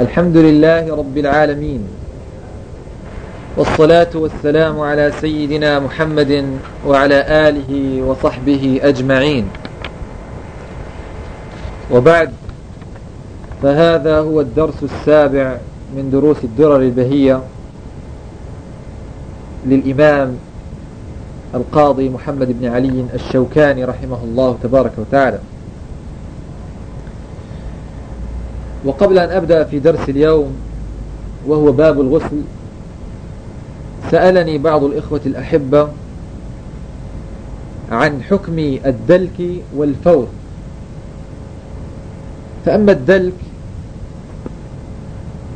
الحمد لله رب العالمين والصلاة والسلام على سيدنا محمد وعلى آله وصحبه أجمعين. وبعد فهذا هو الدرس السابع من دروس الدرر البهية للإمام القاضي محمد بن علي الشوكاني رحمه الله تبارك وتعالى. وقبل أن أبدأ في درس اليوم وهو باب الغسل سألني بعض الإخوة الأحبة عن حكم الدلك والفور. فأما الدلك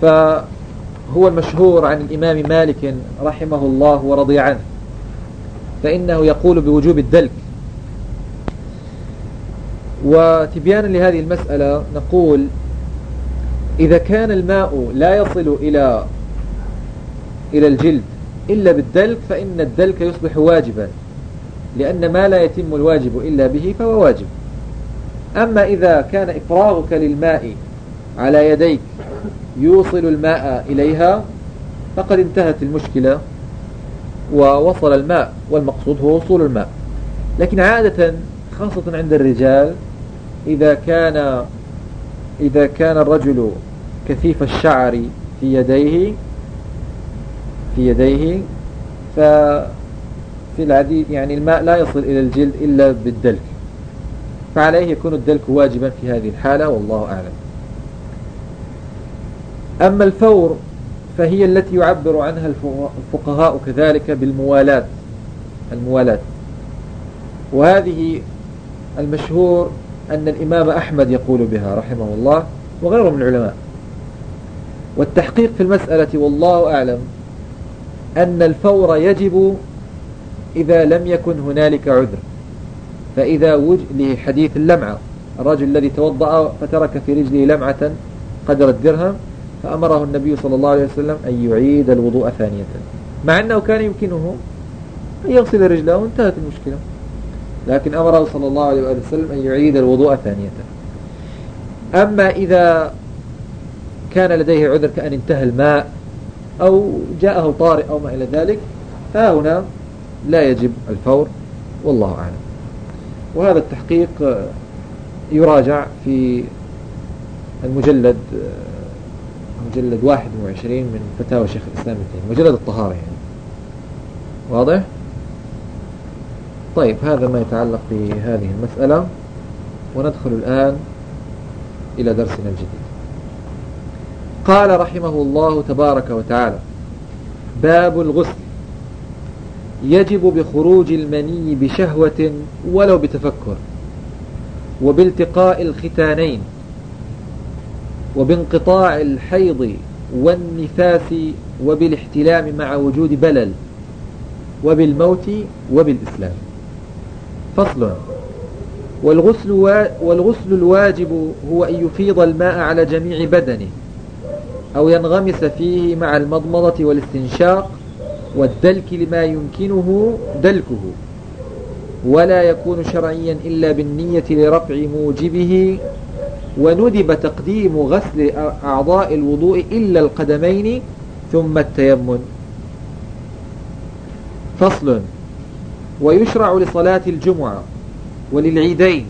فهو المشهور عن الإمام مالك رحمه الله ورضي عنه فإنه يقول بوجوب الدلك. وتبيانا لهذه المسألة نقول إذا كان الماء لا يصل إلى إلى الجلد إلا بالدلك فإن الدلك يصبح واجبا لأن ما لا يتم الواجب إلا به فهو واجب. أما إذا كان إفراغك للماء على يديك يوصل الماء إليها فقد انتهت المشكلة ووصل الماء والمقصود هو وصول الماء. لكن عادة خاصة عند الرجال إذا كان إذا كان الرجل كثيف الشعر في يديه في يديه ففي العديد يعني الماء لا يصل إلى الجلد إلا بالدلك. فعليه يكون الدلك واجبا في هذه الحالة والله أعلم. أما الفور فهي التي يعبر عنها الفقهاء كذلك بالموالاة الموالاة وهذه المشهور أن الإمام أحمد يقول بها رحمه الله وغيره من العلماء. والتحقيق في المسألة والله أعلم أن الفور يجب إذا لم يكن هنالك عذر فإذا وجد لحديث اللمعة الرجل الذي توضأ فترك في رجله لمعة قدر الدرهم فأمره النبي صلى الله عليه وسلم أن يعيد الوضوء ثانية. مع أنه كان يمكنه أن يغسل رجله وانتهت المشكلة. لكن أمره صلى الله عليه وسلم أن يعيد الوضوء ثانية. أما إذا كان لديه عذر كأن انتهى الماء أو جاءه طارئ أو ما إلى ذلك فهنا لا يجب الفور والله أعلم. وهذا التحقيق يراجع في المجلد مجلد 21 من فتاوى شيخ الإسلام ابن مجلد الطهارة يعني. واضح؟ طيب هذا ما يتعلق بهذه المسألة وندخل الآن إلى درسنا الجديد. قال رحمه الله تبارك وتعالى باب الغسل يجب بخروج المني بشهوة ولو بتفكر وبالتقاء الختانين وبانقطاع الحيض والنفاس وبالاحتلام مع وجود بلل وبالموت وبالإسلام. فصل والغسل, والغسل الواجب هو أن يفيض الماء على جميع بدنه أو ينغمس فيه مع المضمضة والاستنشاق والدلك لما يمكنه دلكه. ولا يكون شرعيا إلا بالنية لرفع موجبه. وندب تقديم غسل أعضاء الوضوء إلا القدمين ثم التيمم. فصل ويشرع لصلاة الجمعة وللعيدين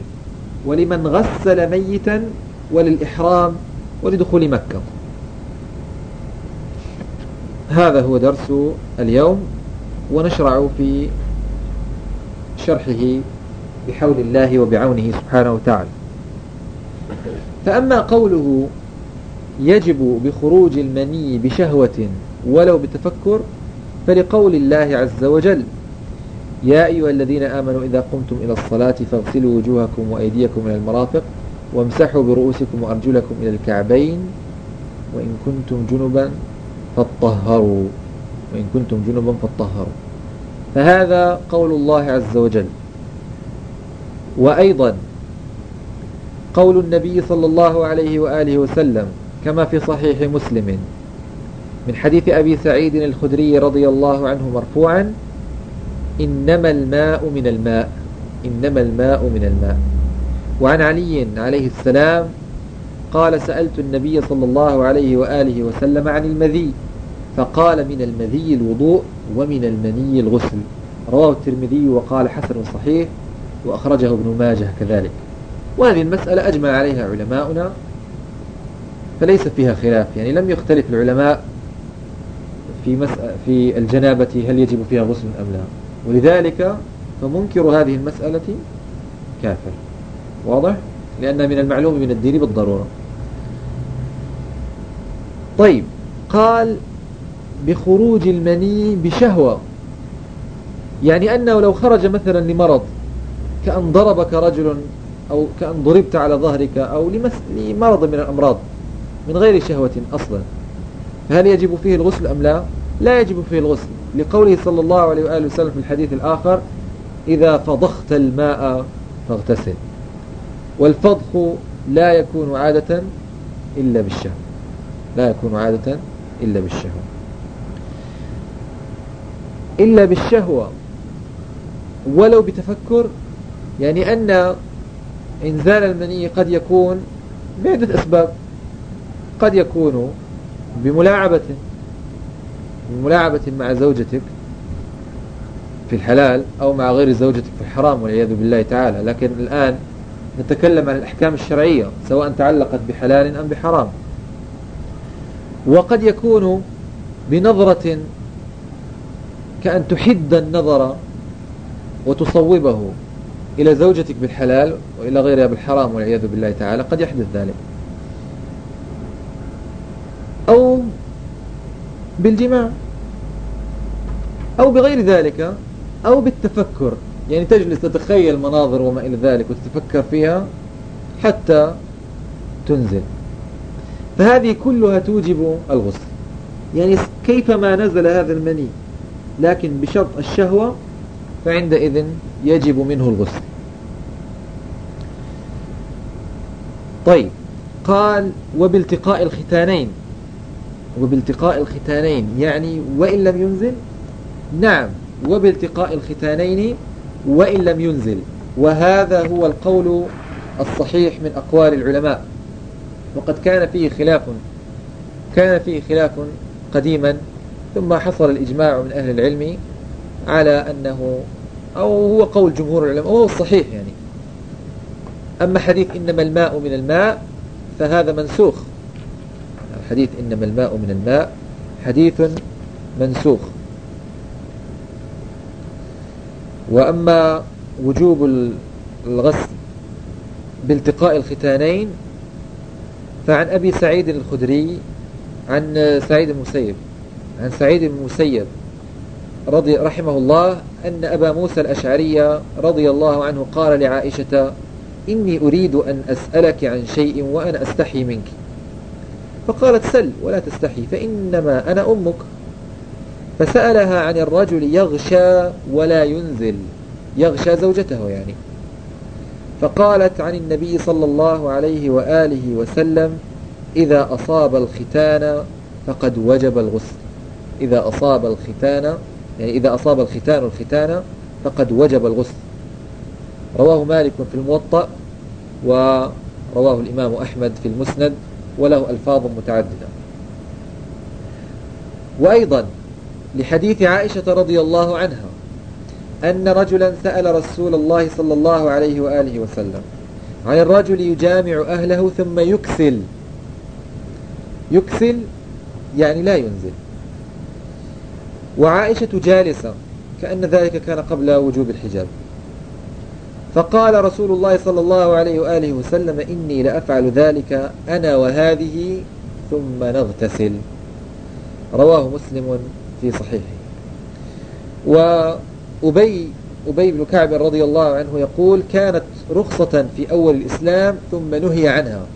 ولمن غسل ميتا وللإحرام ولدخول مكة. هذا هو درس اليوم ونشرع في شرحه بحول الله وبعونه سبحانه وتعالى. فأما قوله يجب بخروج المني بشهوة ولو بتفكر فلقول الله عز وجل يا أيها الذين آمنوا إذا قمتم إلى الصلاة فاغسلوا وجوهكم وأيديكم إلى المرافق وامسحوا برؤوسكم وأرجلكم إلى الكعبين وإن كنتم جنبا فاطهروا. وإن كنتم جنبا فاطهروا. فهذا قول الله عز وجل. وأيضا قول النبي صلى الله عليه وآله وسلم كما في صحيح مسلم من حديث أبي سعيد الخدري رضي الله عنه مرفوعا إنما الماء من الماء. إنما الماء من الماء. وعن علي عليه السلام قال سألت النبي صلى الله عليه وآله وسلم عن المذي فقال من المذي الوضوء ومن المني الغسل. رواه الترمذي وقال حسن صحيح وأخرجه ابن ماجه كذلك. وهذه المسألة أجمع عليها علماؤنا فليس فيها خلاف. يعني لم يختلف العلماء في في الجنابة هل يجب فيها غسل أم لا. ولذلك فمنكر هذه المسألة كافر. واضح؟ لأن من المعلوم من الدين بالضرورة. طيب قال بخروج المني بشهوة. يعني أنه لو خرج مثلا لمرض كأن ضربك رجل أو كأن ضربت على ظهرك أو لمرض من الأمراض من غير شهوة أصلا. فهل يجب فيه الغسل أم لا؟ لا يجب فيه الغسل. لقوله صلى الله عليه وآله وسلم في الحديث الآخر إذا فضخت الماء فاغتسل. والفضخ لا يكون عادة إلا بالشهوة. لا يكون عادة إلا بالشهوة. إلا بالشهوة. ولو بتفكر يعني أن إنزال المني قد يكون بعدة أسباب. قد يكون بملاعبة. بملاعبة مع زوجتك في الحلال أو مع غير زوجتك في الحرام والعياذ بالله تعالى. لكن الآن نتكلم عن الأحكام الشرعية سواء تعلقت بحلال أم بحرام. وقد يكون بنظرة كأن تحد النظر وتصوبه إلى زوجتك بالحلال وإلى غيرها بالحرام والعياذ بالله تعالى. قد يحدث ذلك. أو بالجماع. أو بغير ذلك أو بالتفكر. يعني تجلس تتخيل مناظر وما إلى ذلك وتتفكر فيها حتى تنزل. فهذه كلها توجب الغسل. يعني كيفما نزل هذا المني لكن بشرط الشهوة فعندئذ يجب منه الغسل. طيب قال وبالتقاء الختانين. وبالتقاء الختانين يعني وإن لم ينزل نعم وبالتقاء الختانين وإن لم ينزل. وهذا هو القول الصحيح من أقوال العلماء. وقد كان فيه خلاف كان فيه خلاف قديما ثم حصل الإجماع من أهل العلم على أنه أو هو قول جمهور العلماء وهو الصحيح يعني. أما حديث إنما الماء من الماء فهذا منسوخ. حديث إنما الماء من الماء حديث منسوخ. وأما وجوب الغسل بالتقاء الختانين فعن أبي سعيد الخدري عن سعيد المسيب عن سعيد المسيب رضي رحمه الله أن أبا موسى الأشعري رضي الله عنه قال لعائشة إني أريد أن أسألك عن شيء وأنا أستحي منك. فقالت سل ولا تستحي فإنما أنا أمك. فسألها عن الرجل يغشى ولا ينزل يغشى زوجته يعني. فقالت عن النبي صلى الله عليه وآله وسلم إذا أصاب الختان فقد وجب الغسل. إذا أصاب الختان يعني إذا أصاب الختان الختان فقد وجب الغسل. رواه مالك في الموطأ ورواه الإمام أحمد في المسند وله ألفاظ متعددة. وأيضا لحديث عائشة رضي الله عنها أن رجلا سأل رسول الله صلى الله عليه وآله وسلم عن الرجل يجامع أهله ثم يكسل. يكسل يعني لا ينزل. وعائشة جالسة كأن ذلك كان قبل وجوب الحجاب. فقال رسول الله صلى الله عليه وآله وسلم إني لأفعل ذلك أنا وهذه ثم نغتسل. رواه مسلم. في صحيحه. وأبي أبي بن كعب رضي الله عنه يقول كانت رخصة في أول الإسلام ثم نهي عنها.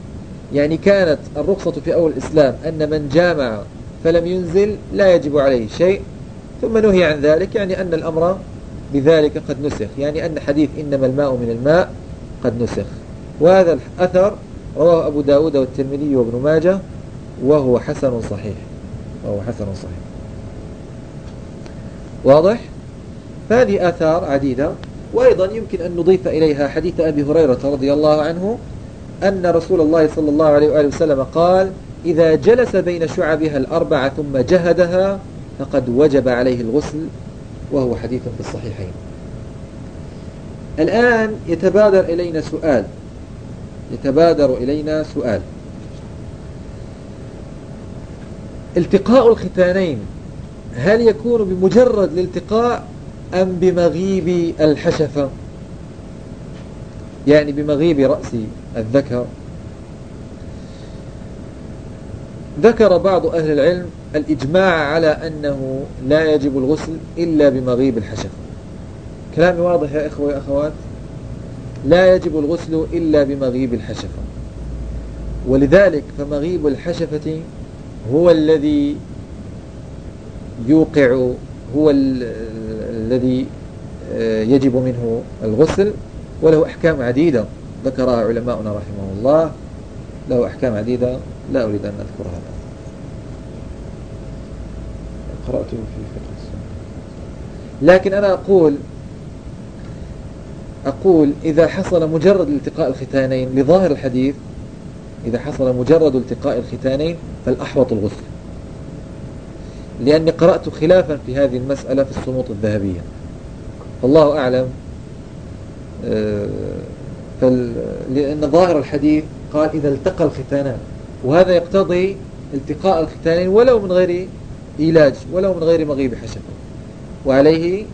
يعني كانت الرخصة في أول الإسلام أن من جامع فلم ينزل لا يجب عليه شيء ثم نهي عن ذلك يعني أن الأمر بذلك قد نسخ. يعني أن حديث إنما الماء من الماء قد نسخ. وهذا الأثر رواه أبو داود والترمذي وابن ماجه وهو حسن صحيح. وهو حسن صحيح. واضح؟ فهذه آثار عديدة وأيضا يمكن أن نضيف إليها حديث أبي هريرة رضي الله عنه أن رسول الله صلى الله عليه وآله وسلم قال إذا جلس بين شعبها الأربعة ثم جهدها فقد وجب عليه الغسل. وهو حديث في الصحيحين. الآن يتبادر إلينا سؤال. يتبادر إلينا سؤال. التقاء الختانين هل يكون بمجرد الالتقاء أم بمغيب الحشفة؟ يعني بمغيب رأس الذكر. ذكر بعض أهل العلم الإجماع على أنه لا يجب الغسل إلا بمغيب الحشفة. كلامي واضح يا إخوة يا أخوات؟ لا يجب الغسل إلا بمغيب الحشفة. ولذلك فمغيب الحشفة هو الذي يوقع هو الذي آه، يجب منه الغسل وله أحكام عديدة. ذكرها علماؤنا رحمه الله. له أحكام عديدة. لا أريد أن أذكرها. الآن قرأته في فقه السنة. لكن أنا أقول أقول إذا حصل مجرد التقاء الختانين لظاهر الحديث إذا حصل مجرد التقاء الختانين فالأحوط الغسل. لأني قرأت خلافا في هذه المسألة في الصموط الذهبية. فالله أعلم آه، لأن ظاهر الحديث قال إذا التقى الختانان وهذا يقتضي التقاء الختانين ولو من غير إيلاج ولو من غير مغيب حشفة وعليه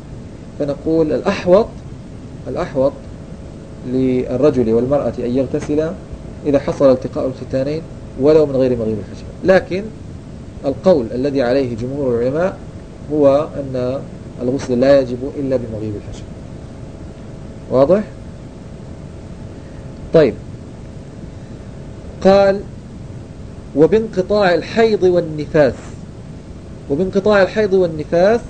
فنقول الأحوط الأحوط للرجل والمرأة أن يغتسل إذا حصل التقاء الختانين ولو من غير مغيب الحشفة لكن القول الذي عليه جمهور العلماء هو أن الغسل لا يجب إلا بمغيب الحشفة واضح؟ طيب. قال وبانقطاع الحيض والنفاس. وبانقطاع الحيض والنفاس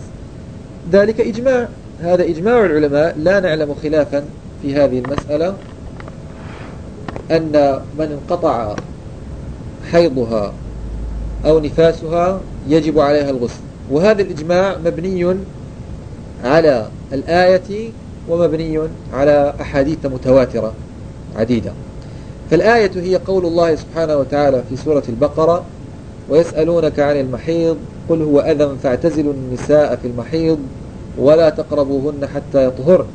ذلك إجماع. هذا إجماع العلماء. لا نعلم خلافا في هذه المسألة أن من انقطع حيضها أو نفاسها يجب عليها الغسل. وهذا الإجماع مبني على الآية ومبني على أحاديث متواترة عديدة. فالآية هي قول الله سبحانه وتعالى في سورة البقرة ويسألونك عن المحيض قل هو أذى فاعتزلوا النساء في المحيض ولا تقربوهن حتى يطهرن.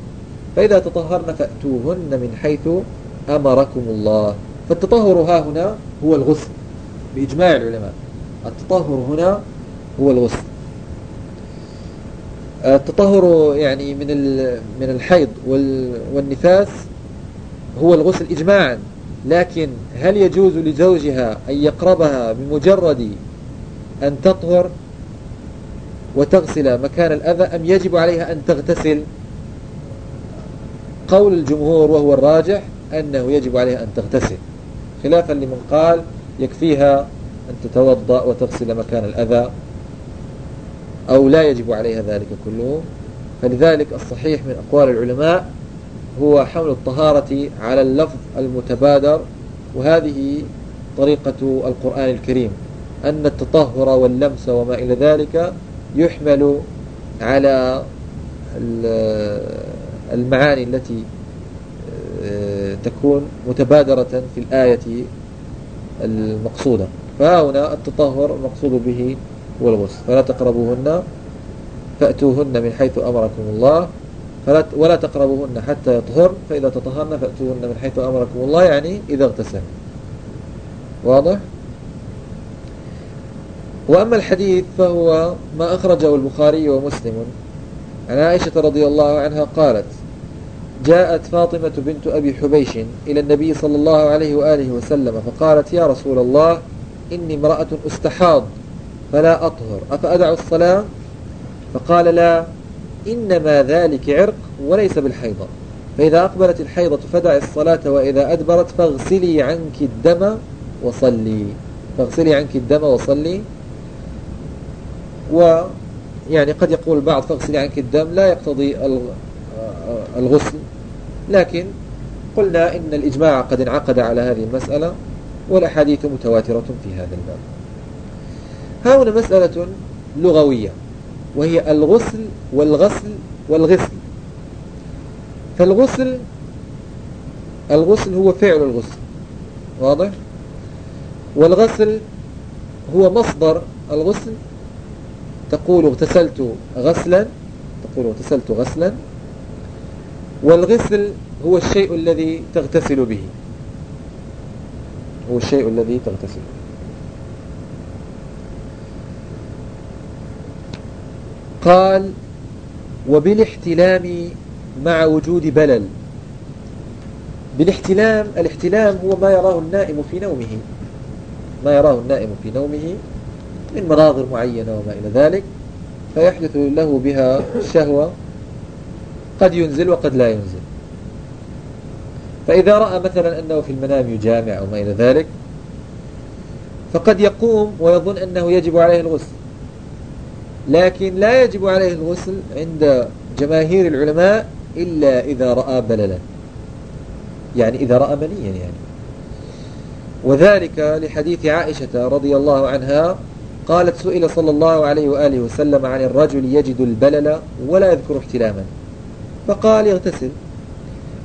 فإذا تطهرن فأتوهن من حيث أمركم الله. فالتطهر ها هنا هو الغسل بإجماع العلماء. التطهر هنا هو الغسل التطهر يعني من من الحيض والنفاس هو الغسل إجماعا لكن هل يجوز لزوجها أن يقربها بمجرد أن تطهر وتغسل مكان الأذى أم يجب عليها أن تغتسل؟ قول الجمهور وهو الراجح أنه يجب عليها أن تغتسل خلافا لمن قال يكفيها أن تتوضأ وتغسل مكان الأذى أو لا يجب عليها ذلك كله. فلذلك الصحيح من أقوال العلماء هو حمل الطهارة على اللفظ المتبادر وهذه طريقة القرآن الكريم أن التطهر واللمس وما إلى ذلك يحمل على المعاني التي آه، تكون متبادرة في الآية المقصودة. فهنا التطهر المقصود به هو الغسل. فلا تقربوهن فأتوهن من حيث أمركم الله. ولا تقربوهن حتى يطهرن فإذا تطهرن فأتوهن من حيث أمركم الله يعني إذا اغتسل. واضح؟ وأما الحديث فهو ما أخرجه البخاري ومسلم. عن عائشة رضي الله عنها قالت جاءت فاطمة بنت أبي حبيش إلى النبي صلى الله عليه وآله وسلم فقالت يا رسول الله إني امرأة استحاض فلا أطهر. أفأدع الصلاة؟ فقال لا. إنما ذلك عرق وليس بالحيضة. فإذا أقبلت الحيضة فدع الصلاة وإذا أدبرت فاغسلي عنك الدم وصلي. فاغسلي عنك الدم وصلي. ويعني قد يقول البعض فاغسلي عنك الدم لا يقتضي الغسل. لكن قلنا إن الإجماع قد انعقد على هذه المسألة. والأحاديث متواترة في هذا الباب. ها هنا مسألة لغوية وهي الغسل والغسل والغسل. فالغسل الغسل هو فعل الغسل واضح؟ والغسل هو مصدر الغسل. تقول اغتسلت غسلا تقول اغتسلت غسلا. والغسل هو الشيء الذي تغتسل به. هو الشيء الذي تغتسل. قال وبالاحتلام مع وجود بلل. بالاحتلام الاحتلام هو ما يراه النائم في نومه. ما يراه النائم في نومه من مناظر معينة وما إلى ذلك فيحدث له بها الشهوة قد ينزل وقد لا ينزل. فإذا رأى مثلا أنه في المنام يجامع أو ما إلى ذلك فقد يقوم ويظن أنه يجب عليه الغسل. لكن لا يجب عليه الغسل عند جماهير العلماء إلا إذا رأى بللا. يعني إذا رأى منيا يعني. وذلك لحديث عائشة رضي الله عنها قالت سئل صلى الله عليه وآله وسلم عن الرجل يجد البلل ولا يذكر احتلاما. فقال يغتسل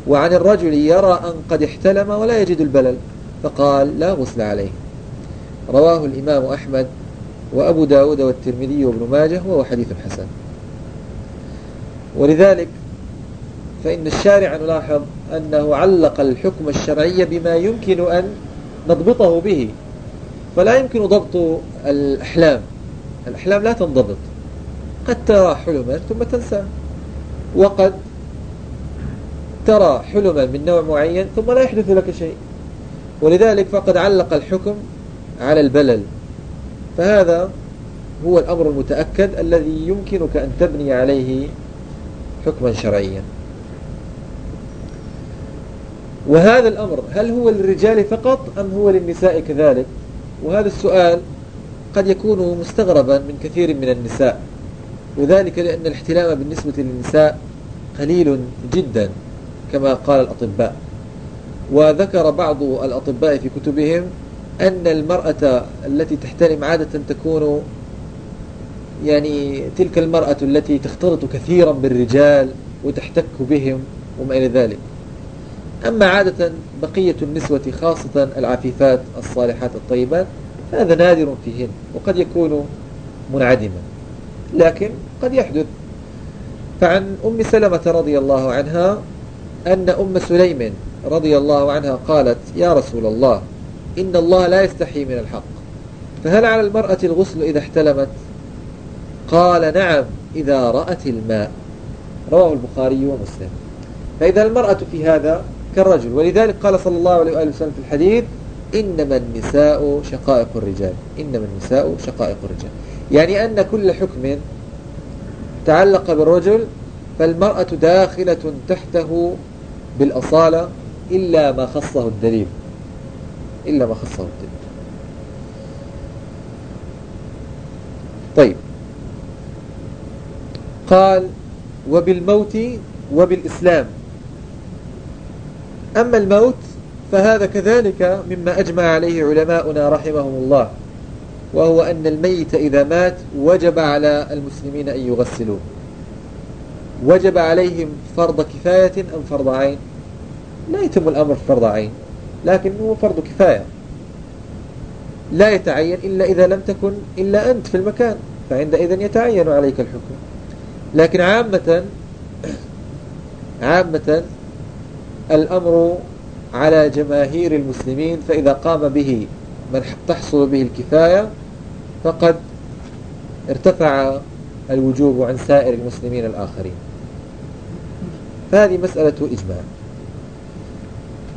وعن الرجل يرى أن قد احتلم ولا يجد البلل فقال لا غسل عليه. رواه الإمام أحمد وأبو داود والترمذي وابن ماجه وهو حديث حسن. ولذلك فإن الشارع نلاحظ أنه علق الحكم الشرعي بما يمكن أن نضبطه به. فلا يمكن ضبط الأحلام. الأحلام لا تنضبط. قد ترى حلما ثم تنسى وقد ترى حلما من نوع معين ثم لا يحدث لك شيء. ولذلك فقد علق الحكم على البلل. فهذا هو الأمر المتأكد الذي يمكنك أن تبني عليه حكما شرعيا. وهذا الأمر هل هو للرجال فقط أم هو للنساء كذلك؟ وهذا السؤال قد يكون مستغربا من كثير من النساء. وذلك لأن الاحتلام بالنسبة للنساء قليل جدا. كما قال الأطباء. وذكر بعض الأطباء في كتبهم أن المرأة التي تحتلم عادة تكون يعني تلك المرأة التي تختلط كثيرا بالرجال وتحتك بهم وما إلى ذلك. أما عادة بقية النسوة خاصة العفيفات الصالحات الطيبات هذا نادر فيهن وقد يكون منعدما لكن قد يحدث. فعن أم سلمة رضي الله عنها أن أم سليم رضي الله عنها قالت يا رسول الله إن الله لا يستحي من الحق فهل على المرأة الغسل إذا احتلمت؟ قال نعم إذا رأت الماء. رواه البخاري ومسلم. فإذا المرأة في هذا كالرجل ولذلك قال صلى الله عليه وآله وسلم في الحديث إنما النساء شقائق الرجال إنما النساء شقائق الرجال. يعني أن كل حكم تعلق بالرجل فالمرأة داخلة تحته بالأصالة إلا ما خصه الدليل. إلا ما خصه الدليل. طيب. قال وبالموت وبالإسلام. أما الموت فهذا كذلك مما أجمع عليه علماؤنا رحمهم الله وهو أن الميت إذا مات وجب على المسلمين أن يغسلوه. وجب عليهم فرض كفاية أم فرض عين؟ لا يتم الأمر فرض عين لكنه فرض كفاية. لا يتعين إلا إذا لم تكن إلا أنت في المكان فعندئذ يتعين عليك الحكم. لكن عامة عامة الأمر على جماهير المسلمين فإذا قام به من تحصل به الكفاية فقد ارتفع الوجوب عن سائر المسلمين الآخرين. فهذه مسألة إجماع.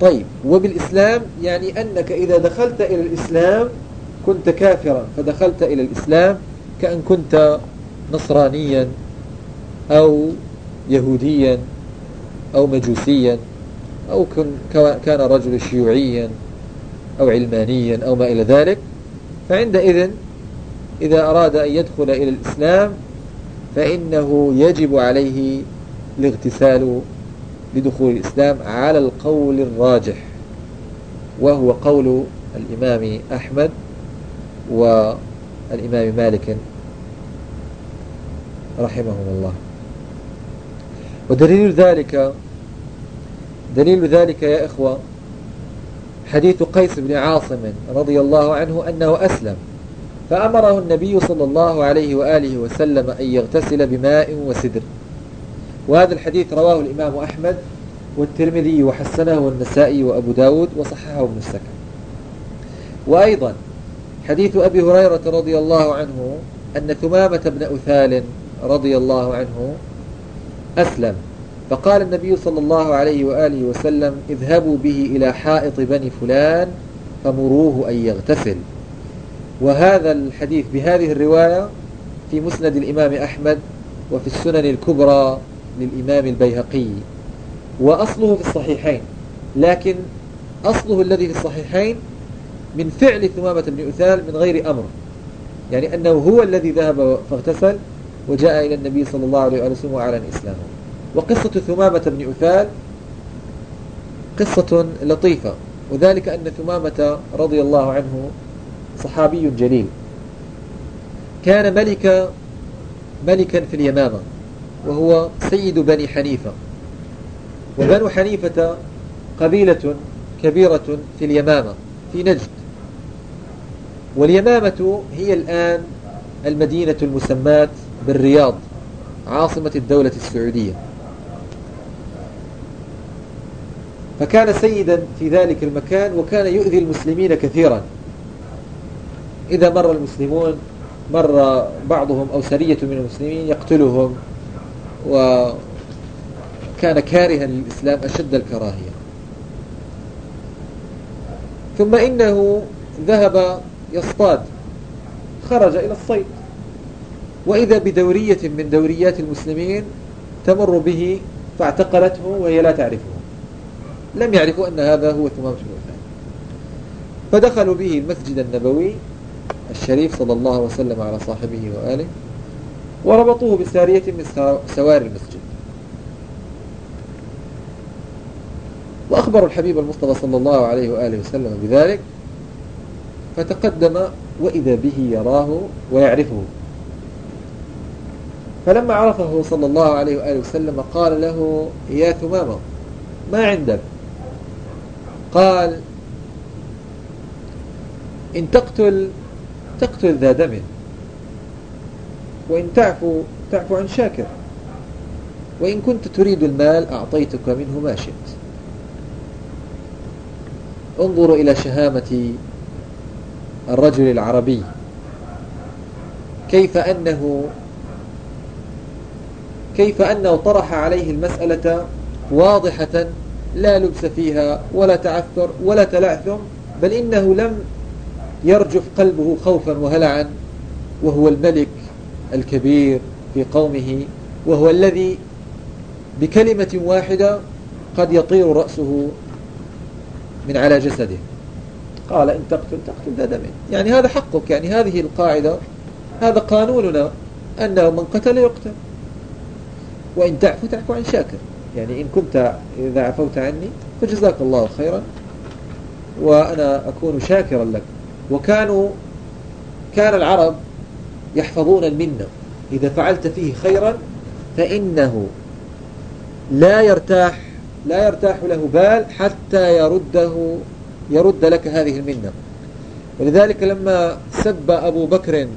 طيب وبالإسلام يعني أنك إذا دخلت إلى الإسلام كنت كافرا فدخلت إلى الإسلام كأن كنت نصرانيا أو يهوديا أو مجوسيا أو كان رجل شيوعيا أو علمانيا أو ما إلى ذلك. فعندئذ إذا أراد أن يدخل إلى الإسلام فإنه يجب عليه الاغتسال لدخول الإسلام على القول الراجح وهو قول الإمام أحمد والإمام مالك رحمهم الله. ودليل ذلك دليل ذلك يا إخوة حديث قيس بن عاصم رضي الله عنه أنه أسلم. فأمره النبي صلى الله عليه وآله وسلم أن يغتسل بماء وسدر. وهذا الحديث رواه الإمام أحمد والترمذي وحسنه والنسائي وأبو داود وصححه ابن السكن. وأيضا حديث أبي هريرة رضي الله عنه أن ثمامة بن أثال رضي الله عنه أسلم. فقال النبي صلى الله عليه وآله وسلم اذهبوا به إلى حائط بني فلان فمروه أن يغتسل. وهذا الحديث بهذه الرواية في مسند الإمام أحمد وفي السنن الكبرى للإمام البيهقي. وأصله في الصحيحين لكن أصله الذي في الصحيحين من فعل ثمامة بن أثال من غير أمر. يعني أنه هو الذي ذهب فاغتسل وجاء إلى النبي صلى الله عليه وسلم وأعلن إسلامه. وقصة ثمامة بن أثال قصة لطيفة وذلك أن ثمامة رضي الله عنه صحابي جليل. كان ملك ملكا في اليمامة وهو سيد بني حنيفة. وبنو حنيفة قبيلة كبيرة في اليمامة في نجد. واليمامة هي الآن المدينة المسماة بالرياض عاصمة الدولة السعودية. فكان سيدا في ذلك المكان وكان يؤذي المسلمين كثيرا. إذا مر المسلمون مر بعضهم أو سرية من المسلمين يقتلهم وكان كارها للإسلام أشد الكراهية. ثم إنه ذهب يصطاد خرج إلى الصيد. وإذا بدورية من دوريات المسلمين تمر به فاعتقلته وهي لا تعرفه. لم يعرفوا أن هذا هو ثمامة بن فدخلوا به المسجد النبوي الشريف صلى الله وسلم على صاحبه وآله وربطوه بسارية من سوار المسجد. وأخبروا الحبيب المصطفى صلى الله عليه وآله وسلم بذلك فتقدم وإذا به يراه ويعرفه. فلما عرفه صلى الله عليه وآله وسلم قال له يا ثمامة ما عندك؟ قال إن تقتل تقتل ذا دم. وإن تعفو تعفو عن شاكر. وإن كنت تريد المال أعطيتك منه ما شئت. انظروا إلى شهامة الرجل العربي. كيف أنه كيف أنه طرح عليه المسألة واضحة لا لبس فيها ولا تعثر ولا تلعثم بل إنه لم يرجف قلبه خوفا وهلعا وهو الملك الكبير في قومه وهو الذي بكلمة واحدة قد يطير رأسه من على جسده. قال إن تقتل تقتل ذا دم. يعني هذا حقك يعني هذه القاعدة هذا قانوننا أنه من قتل يقتل. وإن تعفو تعفو عن شاكر. يعني إن كنت إذا عفوت عني فجزاك الله خيرا وأنا أكون شاكرا لك. وكانوا كان العرب يحفظون المنة. إذا فعلت فيه خيرا فإنه لا يرتاح لا يرتاح له بال حتى يرده يرد لك هذه المنة. ولذلك لما سب أبو بكر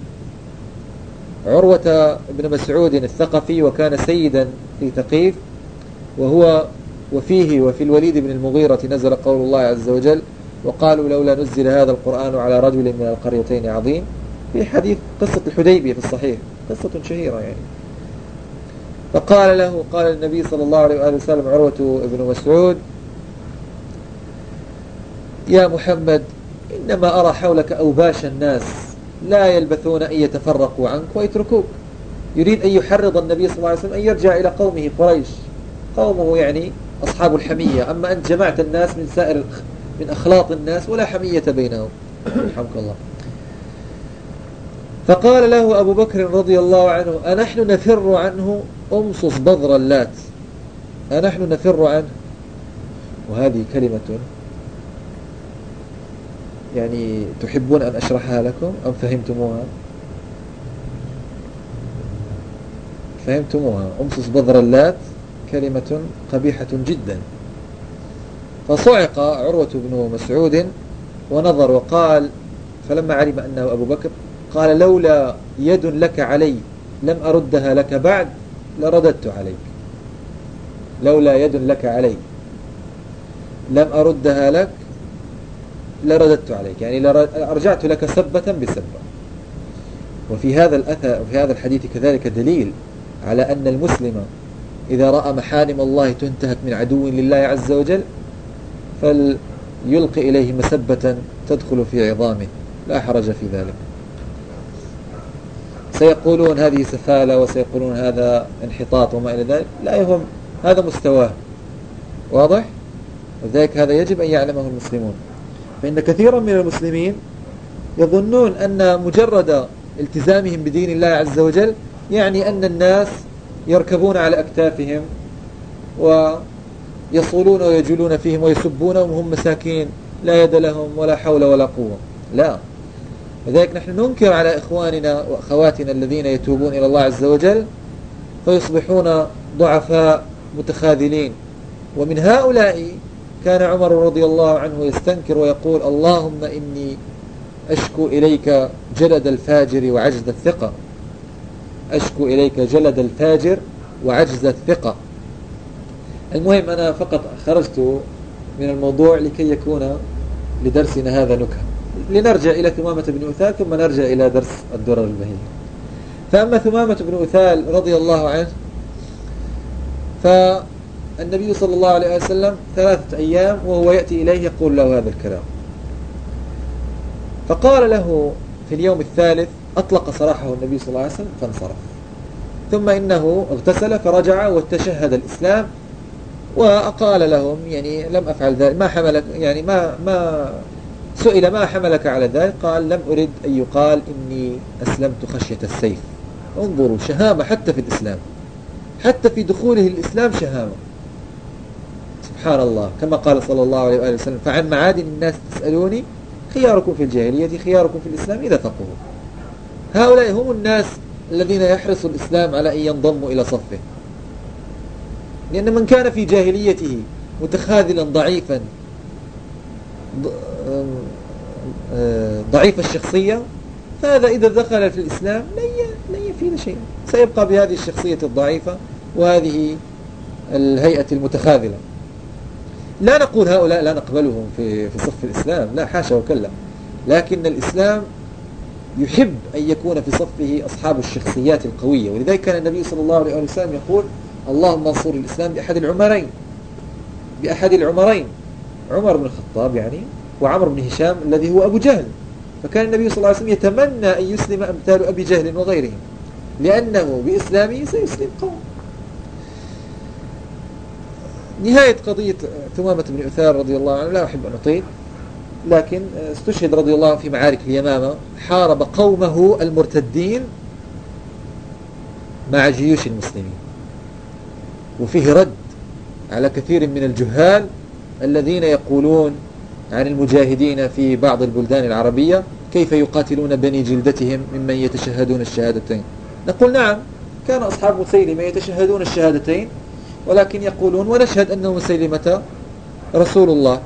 عروة بن مسعود الثقفي وكان سيدا في ثقيف وهو وفيه وفي الوليد بن المغيرة نزل قول الله عز وجل وقالوا لولا نزل هذا القرآن على رجل من القريتين عظيم. في حديث قصة الحديبية في الصحيح. قصة شهيرة يعني. فقال له قال النبي صلى الله عليه وآله وسلم عروة بن مسعود يا محمد إنما أرى حولك أوباش الناس لا يلبثون أن يتفرقوا عنك ويتركوك. يريد أن يحرض النبي صلى الله عليه وسلم أن يرجع إلى قومه قريش. قومه يعني أصحاب الحمية. أما أنت جمعت الناس من سائر من أخلاط الناس ولا حمية بينهم. رحمك الله. فقال له أبو بكر رضي الله عنه أنحن نفر عنه؟ أمصص بذر اللات. أنحن نفر عنه؟ وهذه كلمة يعني تحبون أن أشرحها لكم أم فهمتموها؟ فهمتموها. أمصص بذر اللات كلمة قبيحة جدا. فصعق عروة بن مسعود ونظر وقال فلما علم أنه أبو بكر قال لولا يد لك علي لم أردها لك بعد لرددت عليك. لولا يد لك علي لم أردها لك لرددت عليك. يعني لأرجعت لك سبة بسبة. وفي هذا الأثر وفي هذا الحديث كذلك دليل على أن المسلم إذا رأى محارم الله تنتهك من عدو لله عز وجل فليلقي إليه مسبة تدخل في عظامه. لا حرج في ذلك. سيقولون هذه سفالة وسيقولون هذا انحطاط وما إلى ذلك. لا يهم هذا مستواه. واضح؟ وذلك هذا يجب أن يعلمه المسلمون. فإن كثيرا من المسلمين يظنون أن مجرد التزامهم بدين الله عز وجل يعني أن الناس يركبون على أكتافهم ويصولون ويجولون فيهم ويسبونهم وهم مساكين. لا يد لهم ولا حول ولا قوة. لا. لذلك نحن ننكر على إخواننا وأخواتنا الذين يتوبون إلى الله عز وجل فيصبحون ضعفاء متخاذلين. ومن هؤلاء كان عمر رضي الله عنه يستنكر ويقول اللهم إني أشكو إليك جلد الفاجر وعجز الثقة. أشكو إليك جلد الفاجر وعجز الثقة. المهم أنا فقط خرجت من الموضوع لكي يكون لدرسنا هذا نكهة. لنرجع إلى ثمامة بن أثال ثم نرجع إلى درس الدرر البهية فأما ثمامة بن أثال رضي الله عنه فالنبي صلى الله عليه وسلم ثلاثة أيام وهو يأتي إليه يقول له هذا الكلام. فقال له في اليوم الثالث أطلق سراحه النبي صلى الله عليه وسلم فانصرف. ثم إنه اغتسل فرجع وتشهد الإسلام وقال لهم يعني لم أفعل ذلك ما حملك يعني ما ما سئل ما حملك على ذلك؟ قال لم أرد أن يقال إني أسلمت خشية السيف. انظروا شهامة حتى في الإسلام حتى في دخوله الإسلام شهامة. سبحان الله كما قال صلى الله عليه وآله وسلم فعن معادن الناس تسألوني خياركم في الجاهلية خياركم في الإسلام إذا فقهوا هؤلاء هم الناس الذين يحرص الإسلام على أن ينضموا إلى صفه. لأن من كان في جاهليته متخاذلا ضعيفا آه، ضعيف الشخصية فهذا إذا دخل في الإسلام لن يفيد شيئا. سيبقى بهذه الشخصية الضعيفة وهذه الهيئة المتخاذلة. لا نقول هؤلاء لا نقبلهم في في صف الإسلام لا حاشا وكلا لكن الإسلام يحب أن يكون في صفه أصحاب الشخصيات القوية. ولذلك كان النبي صلى الله عليه وسلم يقول اللهم انصر الإسلام بأحد العمرين. بأحد العمرين. عمر بن الخطاب يعني وعمر بن هشام الذي هو أبو جهل. فكان النبي صلى الله عليه وسلم يتمنى أن يسلم أمثال أبي جهل وغيرهم. لأنه بإسلامه سيسلم قوم. نهاية قضية ثمامة بن أثار رضي الله عنه لا أحب أن أطيل. لكن استشهد رضي الله في معارك اليمامة. حارب قومه المرتدين مع جيوش المسلمين. وفيه رد على كثير من الجهال الذين يقولون عن المجاهدين في بعض البلدان العربية كيف يقاتلون بني جلدتهم ممن يتشهدون الشهادتين. نقول نعم كان أصحاب مسيلمة يتشهدون الشهادتين ولكن يقولون ونشهد أنه مسيلمة رسول الله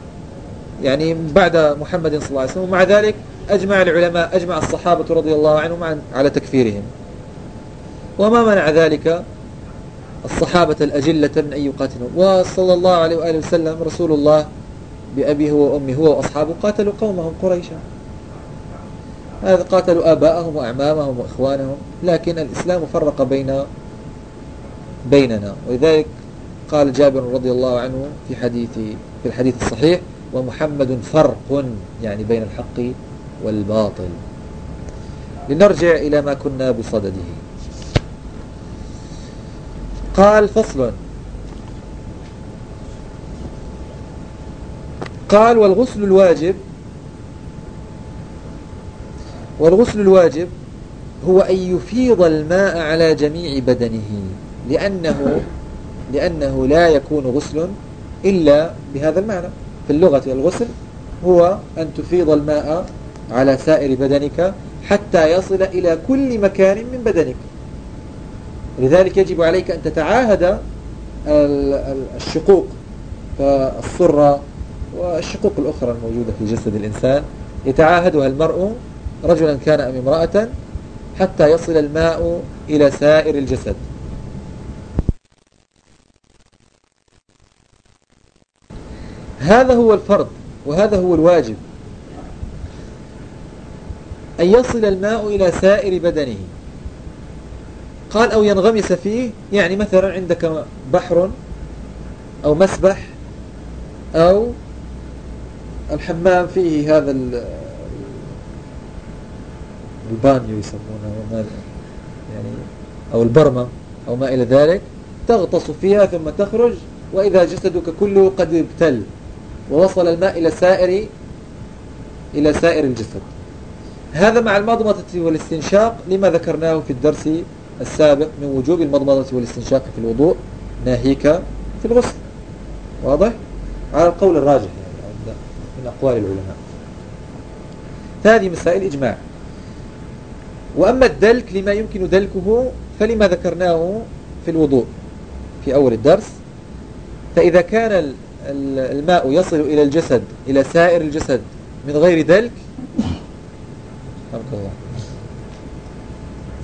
يعني بعد محمد صلى الله عليه وسلم. ومع ذلك أجمع العلماء أجمع الصحابة رضي الله عنهم على تكفيرهم. وما منع ذلك؟ الصحابة الأجلة من أن يقاتلوا. وصلى الله عليه وآله وسلم رسول الله بأبيه وأمه هو وأصحابه قاتلوا قومهم قريشا هذا قاتلوا آباءهم وأعمامهم وإخوانهم لكن الإسلام فرق بين بيننا. ولذلك قال جابر رضي الله عنه في حديث في الحديث الصحيح ومحمد فرق يعني بين الحق والباطل. لنرجع إلى ما كنا بصدده. قال فصل قال والغسل الواجب والغسل الواجب هو أن يفيض الماء على جميع بدنه لأنه لأنه لا يكون غسل إلا بهذا المعنى. في اللغة الغسل هو أن تفيض الماء على سائر بدنك حتى يصل إلى كل مكان من بدنك. لذلك يجب عليك أن تتعاهد الشقوق فالصرة والشقوق الأخرى الموجودة في جسد الإنسان. يتعاهدها المرء رجلا كان أم امرأة حتى يصل الماء إلى سائر الجسد. هذا هو الفرض وهذا هو الواجب أن يصل الماء إلى سائر بدنه. قال أو ينغمس فيه يعني مثلا عندك بحر أو مسبح أو الحمام فيه هذا البانيو يسمونه يعني أو البرمة أو ما إلى ذلك تغطس فيها ثم تخرج وإذا جسدك كله قد ابتل ووصل الماء إلى سائر إلى سائر الجسد. هذا مع المضمضة والاستنشاق لما ذكرناه في الدرس السابق من وجوب المضمضة والاستنشاق في الوضوء ناهيك في الغسل. واضح؟ على القول الراجح يعني من أقوال العلماء. هذه مسائل إجماع. وأما الدلك لما يمكن دلكه فلما ذكرناه في الوضوء في أول الدرس فإذا كان الماء يصل إلى الجسد إلى سائر الجسد من غير دلك الله.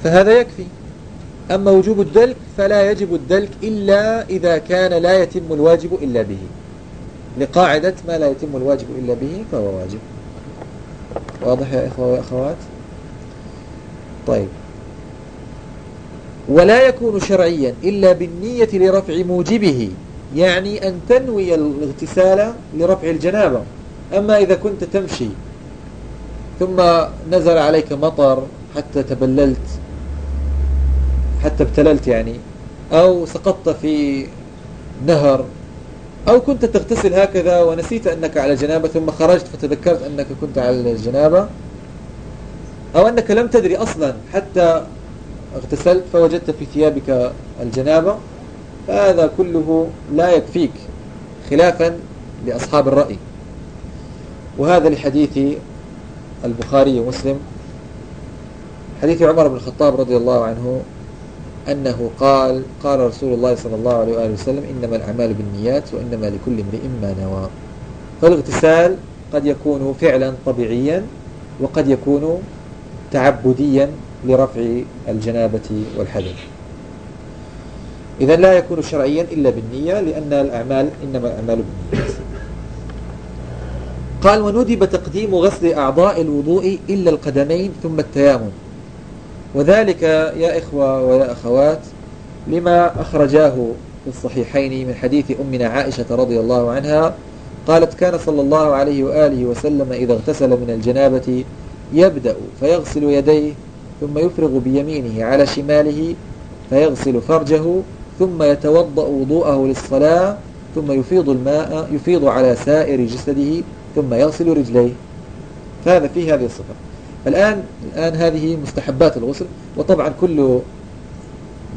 فهذا يكفي. أما وجوب الدلك فلا يجب الدلك إلا إذا كان لا يتم الواجب إلا به. لقاعدة ما لا يتم الواجب إلا به فهو واجب. واضح يا إخوة وأخوات؟ طيب. ولا يكون شرعيا إلا بالنية لرفع موجبه يعني أن تنوي الاغتسال لرفع الجنابة. أما إذا كنت تمشي ثم نزل عليك مطر حتى تبللت حتى ابتللت يعني أو سقطت في نهر أو كنت تغتسل هكذا ونسيت أنك على جنابة ثم خرجت فتذكرت أنك كنت على الجنابة أو أنك لم تدري أصلا حتى اغتسلت فوجدت في ثيابك الجنابة فهذا كله لا يكفيك خلافا لأصحاب الرأي. وهذا لحديث البخاري ومسلم حديث عمر بن الخطاب رضي الله عنه. أنه قال قال رسول الله صلى الله عليه وآله وسلم إنما الأعمال بالنيات وإنما لكل امرئ ما نوى. فالاغتسال قد يكون فعلا طبيعيا وقد يكون تعبديا لرفع الجنابة والحدث إذا لا يكون شرعيا إلا بالنية لأن الأعمال إنما الأعمال بالنيات. قال وندب تقديم غسل أعضاء الوضوء إلا القدمين ثم التيامن وذلك يا إخوة ويا أخوات لما أخرجاه في الصحيحين من حديث أمنا عائشة رضي الله عنها قالت كان صلى الله عليه وآله وسلم إذا اغتسل من الجنابة يبدأ فيغسل يديه ثم يفرغ بيمينه على شماله فيغسل فرجه ثم يتوضأ وضوءه للصلاة ثم يفيض الماء يفيض على سائر جسده ثم يغسل رجليه. فهذا فيه هذه الصفة. الآن الآن هذه مستحبات الغسل وطبعا كل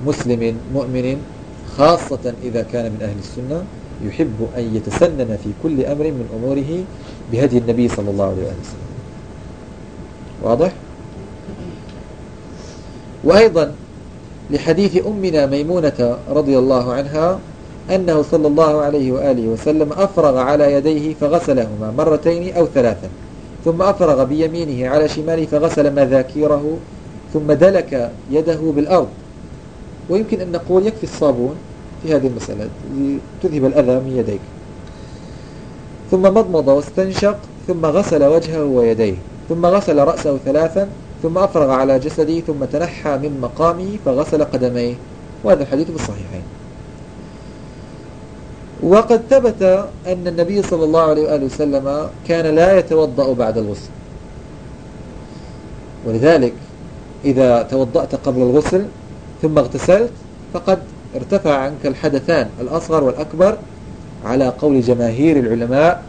مسلم مؤمن خاصة إذا كان من أهل السنة يحب أن يتسنن في كل أمر من أموره بهدي النبي صلى الله عليه وسلم واضح؟ وأيضا لحديث أمنا ميمونة رضي الله عنها أنه صلى الله عليه وآله وسلم أفرغ على يديه فغسلهما مرتين أو ثلاثا ثم أفرغ بيمينه على شماله فغسل مذاكيره ثم دلك يده بالأرض. ويمكن أن نقول يكفي الصابون في هذه المسألة تذهب الأذى من يديك. ثم مضمض واستنشق ثم غسل وجهه ويديه ثم غسل رأسه ثلاثا ثم أفرغ على جسده ثم تنحى من مقامه فغسل قدميه. وهذا الحديث في الصحيحين. وقد ثبت أن النبي صلى الله عليه وآله وسلم كان لا يتوضأ بعد الغسل. ولذلك إذا توضأت قبل الغسل ثم اغتسلت فقد ارتفع عنك الحدثان الأصغر والأكبر على قول جماهير العلماء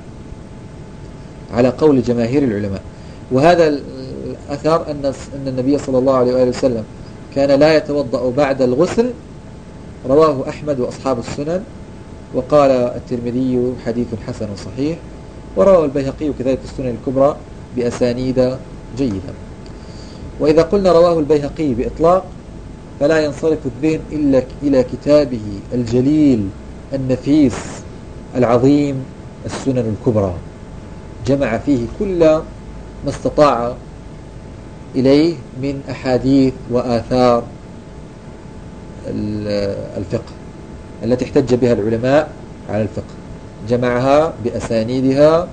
على قول جماهير العلماء. وهذا الأثر أن النبي صلى الله عليه وآله وسلم كان لا يتوضأ بعد الغسل رواه أحمد وأصحاب السنن. وقال الترمذي حديث حسن صحيح وروى البيهقي كذلك السنن الكبرى بأسانيد جيدة. وإذا قلنا رواه البيهقي بإطلاق فلا ينصرف الذهن إلا إلى كتابه الجليل النفيس العظيم السنن الكبرى. جمع فيه كل ما استطاع إليه من أحاديث وآثار الفقه. التي احتج بها العلماء على الفقه جمعها بأسانيدها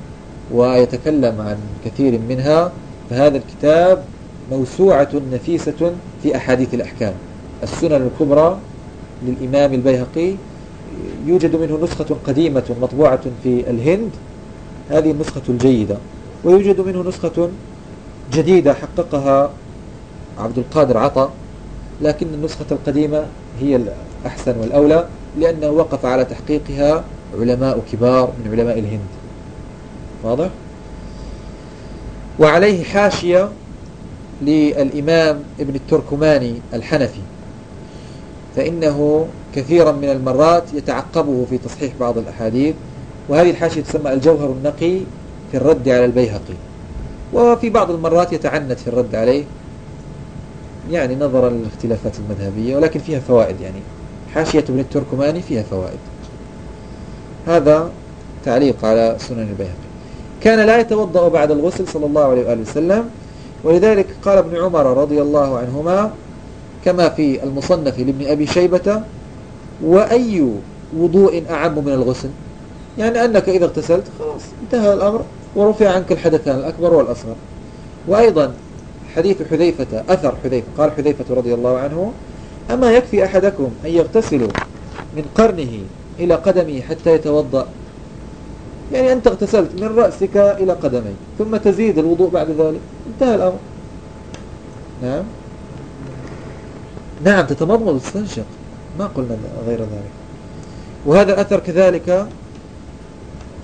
ويتكلم عن كثير منها فهذا الكتاب موسوعة نفيسة في أحاديث الأحكام. السنن الكبرى للإمام البيهقي يوجد منه نسخة قديمة مطبوعة في الهند هذه النسخة الجيدة. ويوجد منه نسخة جديدة حققها عبد القادر عطا لكن النسخة القديمة هي الأحسن والأولى. لأنه وقف على تحقيقها علماء كبار من علماء الهند. واضح؟ وعليه حاشية للإمام ابن التركماني الحنفي فإنه كثيرا من المرات يتعقبه في تصحيح بعض الأحاديث وهذه الحاشية تسمى الجوهر النقي في الرد على البيهقي. وفي بعض المرات يتعنت في الرد عليه يعني نظرا للاختلافات المذهبية ولكن فيها فوائد يعني. حاشية ابن التركماني فيها فوائد. هذا تعليق على سنن البيهقي. كان لا يتوضأ بعد الغسل صلى الله عليه وآله وسلم ولذلك قال ابن عمر رضي الله عنهما كما في المصنف لابن أبي شيبة وأي وضوء أعم من الغسل؟ يعني أنك إذا اغتسلت خلاص انتهى الأمر ورفع عنك الحدثان الأكبر والأصغر. وأيضا حديث حذيفة أثر حذيفة قال حذيفة رضي الله عنه أما يكفي أحدكم أن يغتسل من قرنه إلى قدمه حتى يتوضأ؟ يعني أنت اغتسلت من رأسك إلى قدميك ثم تزيد الوضوء بعد ذلك. انتهى الأمر. نعم. نعم تتمضمض وتستنشق ما قلنا غير ذلك. وهذا الأثر كذلك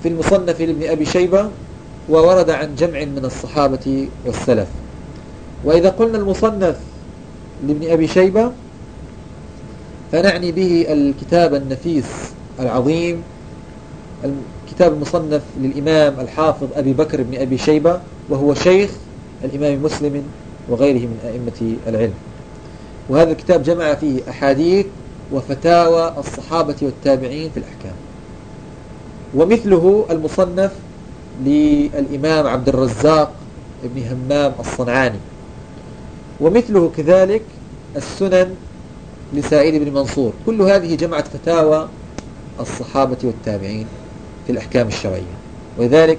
في المصنف لابن أبي شيبة وورد عن جمع من الصحابة والسلف. وإذا قلنا المصنف لابن أبي شيبة فنعني به الكتاب النفيس العظيم الكتاب المصنف للإمام الحافظ أبي بكر بن أبي شيبة وهو شيخ الإمام مسلم وغيره من أئمة العلم. وهذا الكتاب جمع فيه أحاديث وفتاوى الصحابة والتابعين في الأحكام. ومثله المصنف للإمام عبد الرزاق بن همام الصنعاني. ومثله كذلك السنن لسائل بن منصور. كل هذه جمعت فتاوى الصحابة والتابعين في الأحكام الشرعية. ولذلك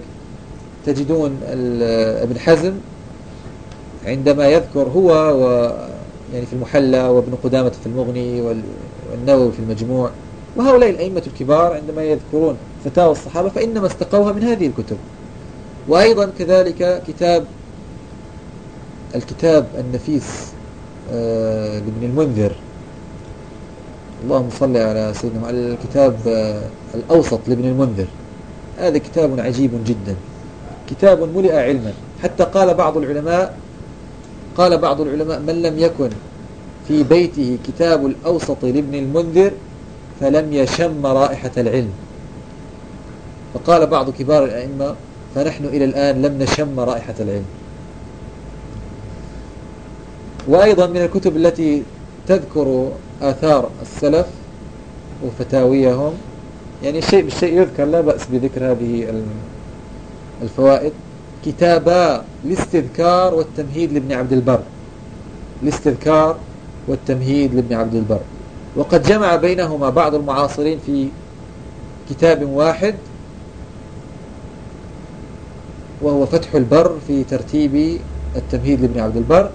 تجدون ابن حزم عندما يذكر هو و يعني في المحلى وابن قدامة في المغني والنووي في المجموع. وهؤلاء الأئمة الكبار عندما يذكرون فتاوى الصحابة فإنما استقوها من هذه الكتب. وأيضا كذلك كتاب الكتاب النفيس آه، لابن المنذر. اللهم صل على سيدنا الكتاب آه، الأوسط لابن المنذر. هذا كتاب عجيب جدا. كتاب ملئ علما. حتى قال بعض العلماء قال بعض العلماء من لم يكن في بيته كتاب الأوسط لابن المنذر فلم يشم رائحة العلم. فقال بعض كبار الأئمة فنحن إلى الآن لم نشم رائحة العلم. وأيضا من الكتب التي تذكر آثار السلف وفتاويهم. يعني الشيء بالشيء يذكر لا بأس بذكر هذه الفوائد. كتابا الاستذكار والتمهيد لابن عبد البر. الاستذكار والتمهيد لابن عبد البر. وقد جمع بينهما بعض المعاصرين في كتاب واحد وهو فتح البر في ترتيب التمهيد لابن عبد البر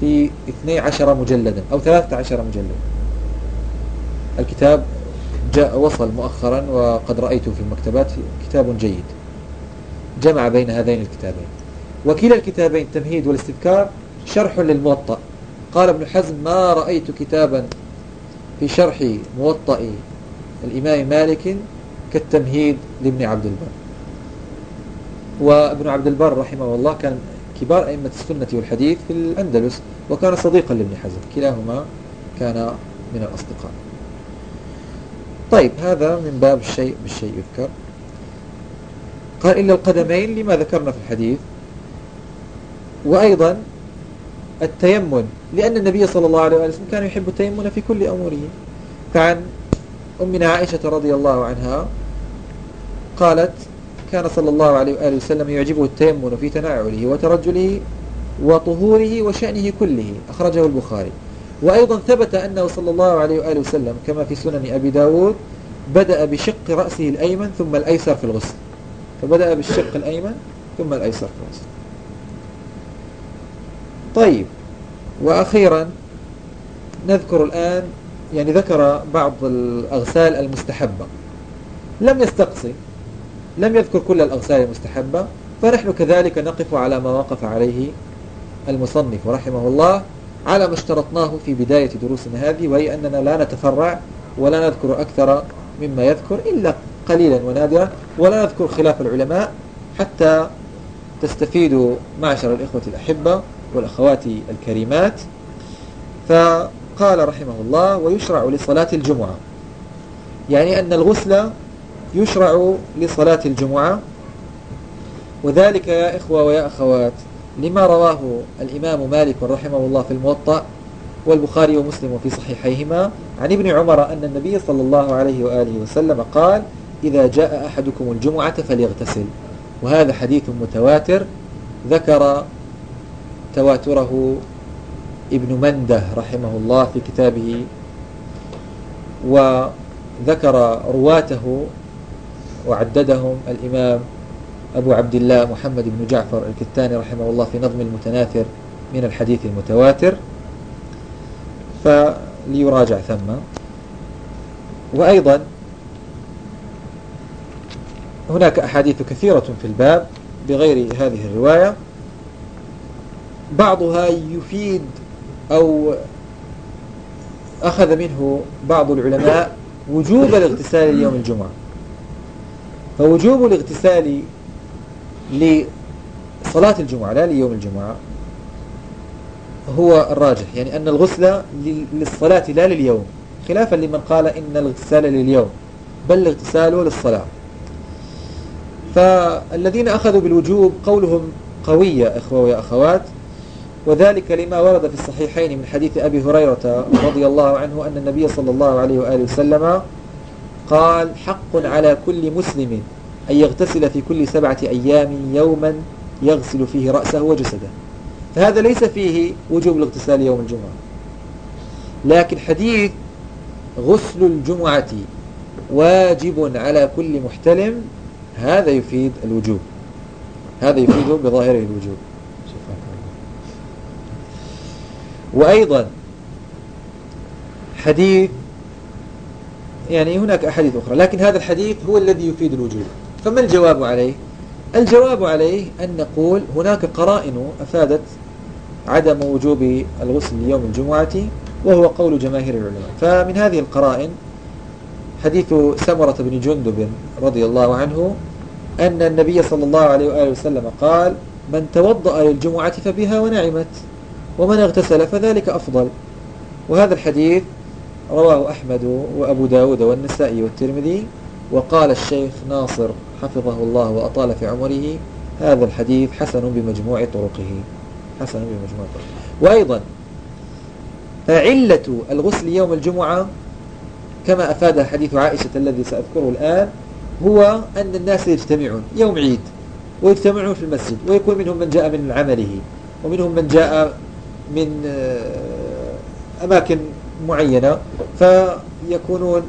في 12 مجلدا أو 13 مجلدا. الكتاب جاء وصل مؤخرا وقد رأيته في المكتبات. كتاب جيد. جمع بين هذين الكتابين. وكلا الكتابين التمهيد والاستذكار شرح للموطأ. قال ابن حزم ما رأيت كتابا في شرح موطأ الإمام مالك كالتمهيد لابن عبد البر. وابن عبد البر رحمه الله كان كبار أئمة السنة والحديث في الأندلس وكان صديقا لابن حزم. كلاهما كان من الأصدقاء. طيب هذا من باب الشيء بالشيء يذكر. قال إلا القدمين لما ذكرنا في الحديث وأيضا التيمن لأن النبي صلى الله عليه وسلم كان يحب التيمن في كل أموره. فعن أمنا عائشة رضي الله عنها قالت كان صلى الله عليه وآله وسلم يعجبه التيمن في تنعله وترجله وطهوره وشأنه كله أخرجه البخاري. وأيضا ثبت أنه صلى الله عليه وآله وسلم كما في سنن أبي داود بدأ بشق رأسه الأيمن ثم الأيسر في الغسل. فبدأ بالشق الأيمن ثم الأيسر في الغسل. طيب وأخيرا نذكر الآن يعني ذكر بعض الأغسال المستحبة. لم يستقصي لم يذكر كل الأغسال المستحبة فنحن كذلك نقف على ما وقف عليه المصنف رحمه الله. على ما اشترطناه في بداية دروسنا هذه وهي أننا لا نتفرع ولا نذكر أكثر مما يذكر إلا قليلا ونادرا ولا نذكر خلاف العلماء حتى تستفيدوا معشر الإخوة الأحبة والأخوات الكريمات. فقال رحمه الله ويشرع لصلاة الجمعة. يعني أن الغسل يشرع لصلاة الجمعة. وذلك يا إخوة ويا أخوات لما رواه الإمام مالك رحمه الله في الموطأ والبخاري ومسلم في صحيحيهما عن ابن عمر أن النبي صلى الله عليه وآله وسلم قال إذا جاء أحدكم الجمعة فليغتسل. وهذا حديث متواتر ذكر تواتره ابن مندة رحمه الله في كتابه وذكر رواته وعددهم الإمام أبو عبد الله محمد بن جعفر الكتاني رحمه الله في نظم المتناثر من الحديث المتواتر. فليراجع ثم. وأيضا هناك أحاديث كثيرة في الباب بغير هذه الرواية. بعضها يفيد أو أخذ منه بعض العلماء وجوب الاغتسال ليوم الجمعة. فوجوب الاغتسال لصلاة الجمعة لا ليوم الجمعة هو الراجح. يعني أن الغسل للصلاة لا لليوم. خلافا لمن قال إن الاغتسال لليوم بل الاغتسال للصلاة. فالذين أخذوا بالوجوب قولهم قوية أخوة ويا أخوات. وذلك لما ورد في الصحيحين من حديث أبي هريرة رضي الله عنه أن النبي صلى الله عليه وآله وسلم قال حق على كل مسلم أن يغتسل في كل سبعة أيام يوما يغسل فيه رأسه وجسده. فهذا ليس فيه وجوب الاغتسال يوم الجمعة. لكن حديث غسل الجمعة واجب على كل محتلم هذا يفيد الوجوب. هذا يفيد بظاهره الوجوب. وأيضا حديث يعني هناك أحاديث أخرى لكن هذا الحديث هو الذي يفيد الوجوب. فما الجواب عليه؟ الجواب عليه أن نقول هناك قرائن أفادت عدم وجوب الغسل ليوم الجمعة وهو قول جماهير العلماء. فمن هذه القرائن حديث سمرة بن جندب رضي الله عنه أن النبي صلى الله عليه وآله وسلم قال من توضأ للجمعة فبها ونعمت ومن اغتسل فذلك أفضل. وهذا الحديث رواه أحمد وأبو داود والنسائي والترمذي وقال الشيخ ناصر حفظه الله وأطال في عمره هذا الحديث حسن بمجموع طرقه. حسن بمجموع طرقه. وأيضا علة الغسل يوم الجمعة كما أفاد حديث عائشة الذي سأذكره الآن هو أن الناس يجتمعون يوم عيد ويجتمعون في المسجد ويكون منهم من جاء من عمله ومنهم من جاء من آه، أماكن معينة فيكونون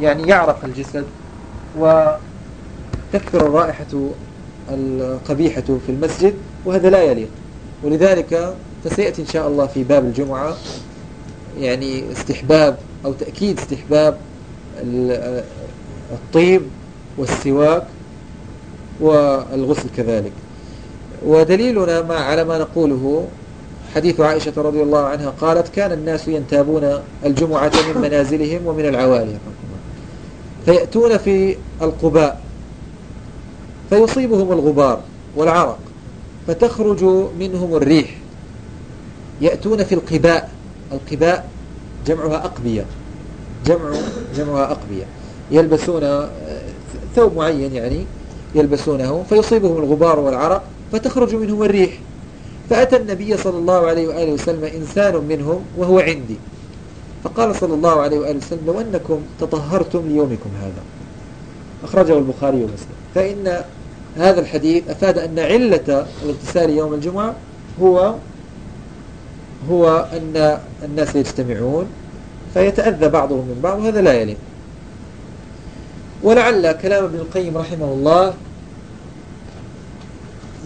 يعني يعرق الجسد وتكثر الرائحة القبيحة في المسجد وهذا لا يليق. ولذلك فسيأتي إن شاء الله في باب الجمعة يعني استحباب أو تأكيد استحباب الطيب والسواك والغسل كذلك. ودليلنا ما على ما نقوله حديث عائشة رضي الله عنها قالت كان الناس ينتابون الجمعة من منازلهم ومن العوالي فيأتون في القباء فيصيبهم الغبار والعرق فتخرج منهم الريح. يأتون في القباء القباء جمعها أقبية جمع جمعها أقبية. يلبسون ثوب معين يعني يلبسونه فيصيبهم الغبار والعرق فتخرج منهم الريح. فأتى النبي صلى الله عليه وآله وسلم إنسان منهم وهو عندي. فقال صلى الله عليه وآله وسلم لو أنكم تطهرتم ليومكم هذا. أخرجه البخاري ومسلم. فإن هذا الحديث أفاد أن علة الاغتسال يوم الجمعة هو هو أن الناس يجتمعون فيتأذى بعضهم من بعض وهذا لا يليق. ولعل كلام ابن القيم رحمه الله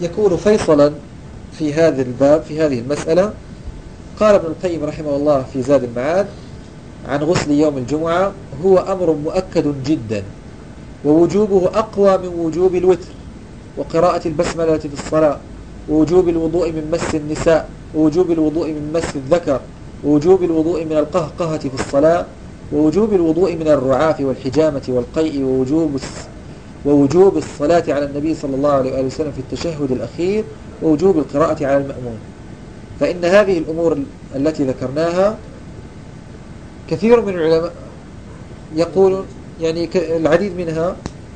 يكون فيصلا في هذا الباب في هذه المسألة. قال ابن القيم رحمه الله في زاد المعاد عن غسل يوم الجمعة هو أمر مؤكد جدا ووجوبه أقوى من وجوب الوتر وقراءة البسملة في الصلاة ووجوب الوضوء من مس النساء ووجوب الوضوء من مس الذكر ووجوب الوضوء من القهقهة في الصلاة ووجوب الوضوء من الرعاف والحجامة والقيء ووجوب ووجوب الصلاة على النبي صلى الله عليه وسلم في التشهد الأخير ووجوب القراءة على المأمون. فإن هذه الأمور التي ذكرناها كثير من العلماء يقولون يعني العديد منها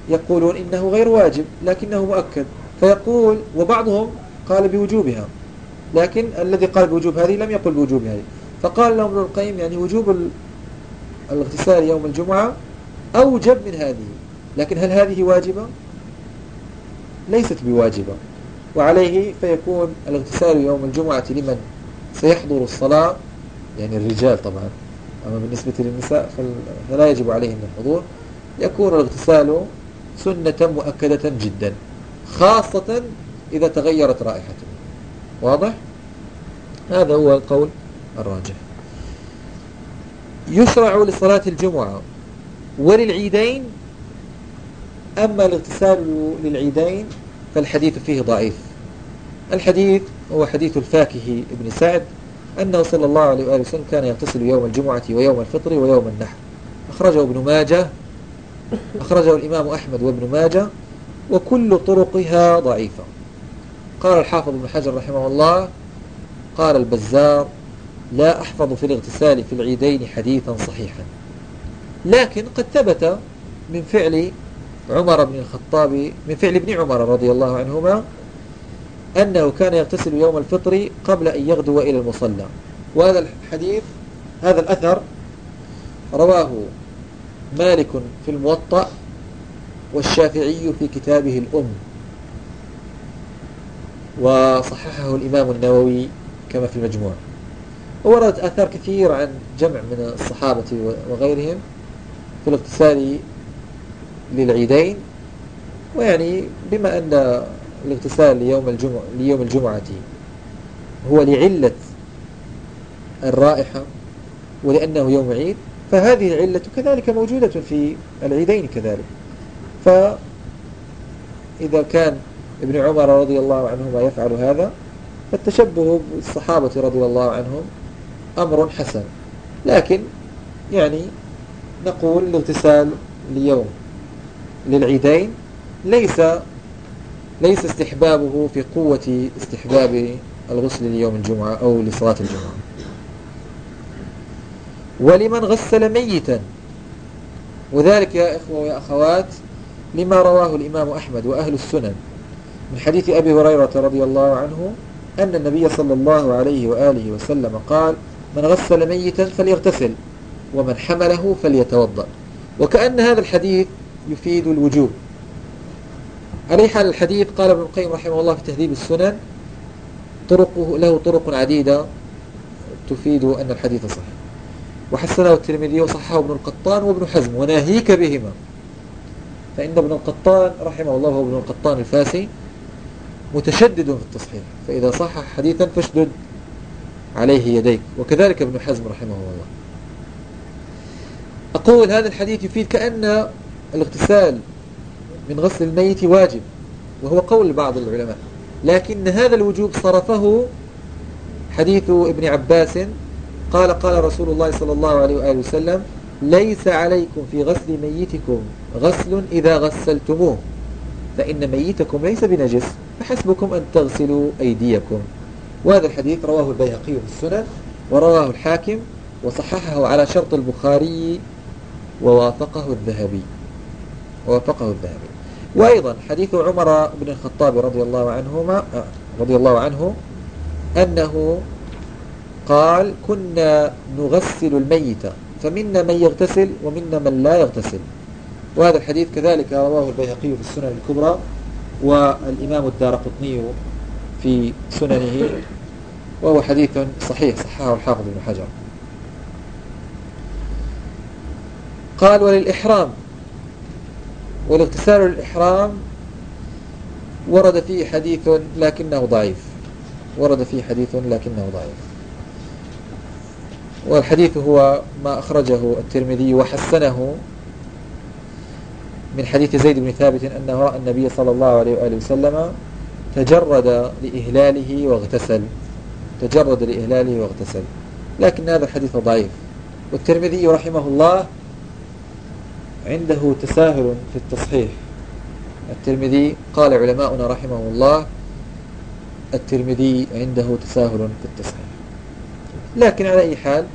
يقولون إنه غير واجب لكنه مؤكد. فيقول وبعضهم قال بوجوبها لكن الذي قال بوجوب هذه لم يقل بوجوب هذه. فقال لهم ابن القيم يعني وجوب الاغتسال يوم الجمعة أوجب من هذه. لكن هل هذه واجبة؟ ليست بواجبة. وعليه فيكون الاغتسال يوم الجمعة لمن سيحضر الصلاة يعني الرجال طبعا. أما بالنسبة للنساء فلا يجب عليهم الحضور. يكون الاغتسال سنة مؤكدة جدا خاصة إذا تغيرت رائحته. واضح؟ هذا هو القول الراجح. يشرع لصلاة الجمعة وللعيدين أما الاغتسال للعيدين فالحديث فيه ضعيف. الحديث هو حديث الفاكه ابن سعد أنه صلى الله عليه وآله وسلم كان يغتسل يوم الجمعة ويوم الفطر ويوم النحر. أخرجه ابن ماجه أخرجه الإمام أحمد وابن ماجه وكل طرقها ضعيفة. قال الحافظ ابن حجر رحمه الله قال البزار لا أحفظ في الاغتسال في العيدين حديثا صحيحا. لكن قد ثبت من فعل عمر بن الخطاب من فعل ابن عمر رضي الله عنهما أنه كان يغتسل يوم الفطر قبل أن يغدو إلى المصلى. وهذا الحديث هذا الأثر رواه مالك في الموطأ والشافعي في كتابه الأم. وصححه الإمام النووي كما في المجموع. ووردت آثار كثير عن جمع من الصحابة وغيرهم في الاغتسال للعيدين. ويعني بما أن الاغتسال ليوم الجمعة, ليوم الجمعة هو لعلة الرائحة ولأنه يوم عيد فهذه العلة كذلك موجودة في العيدين كذلك. فإذا كان ابن عمر رضي الله عنهما يفعل هذا فالتشبه بالصحابة رضي الله عنهم أمر حسن. لكن يعني نقول الاغتسال ليوم للعيدين ليس ليس استحبابه في قوة استحباب الغسل ليوم الجمعة أو لصلاة الجمعة. ولمن غسل ميتا. وذلك يا إخوة ويا أخوات لما رواه الإمام أحمد وأهل السنن من حديث أبي هريرة رضي الله عنه أن النبي صلى الله عليه وآله وسلم قال من غسل ميتا فليغتسل ومن حمله فليتوضأ. وكأن هذا الحديث يفيد الوجوب. حال الحديث قال ابن القيم رحمه الله في تهذيب السنن طرقه له طرق عديدة تفيد أن الحديث صحيح. وحسنه الترمذي وصححه ابن القطان وابن حزم وناهيك بهما. فإن ابن القطان رحمه الله ابن القطان الفاسي متشدد في التصحيح فإذا صح حديثا فاشدد عليه يديك. وكذلك ابن حزم رحمه الله. أقول هذا الحديث يفيد كأن الاغتسال من غسل الميت واجب وهو قول بعض العلماء. لكن هذا الوجوب صرفه حديث ابن عباس قال قال رسول الله صلى الله عليه وآله وسلم ليس عليكم في غسل ميتكم غسل إذا غسلتموه فإن ميتكم ليس بنجس فحسبكم أن تغسلوا أيديكم. وهذا الحديث رواه البيهقي في السنن ورواه الحاكم وصححه على شرط البخاري ووافقه الذهبي. ووافقه الذهبي. وأيضا حديث عمر بن الخطاب رضي الله عنهما رضي الله عنه أنه قال كنا نغسل الميت فمنا من يغتسل ومنا من لا يغتسل. وهذا الحديث كذلك رواه البيهقي في السنن الكبرى والإمام الدار قطني في سننه وهو حديث صحيح صححه الحافظ بن حجر. قال وللإحرام والاغتسال للإحرام ورد فيه حديث لكنه ضعيف. ورد فيه حديث لكنه ضعيف. والحديث هو ما أخرجه الترمذي وحسنه من حديث زيد بن ثابت أنه رأى النبي صلى الله عليه وآله وسلم تجرد لإهلاله واغتسل. تجرد لإهلاله واغتسل. لكن هذا الحديث ضعيف. والترمذي رحمه الله عنده تساهل في التصحيح. الترمذي قال علماؤنا رحمه الله الترمذي عنده تساهل في التصحيح. لكن على أي حال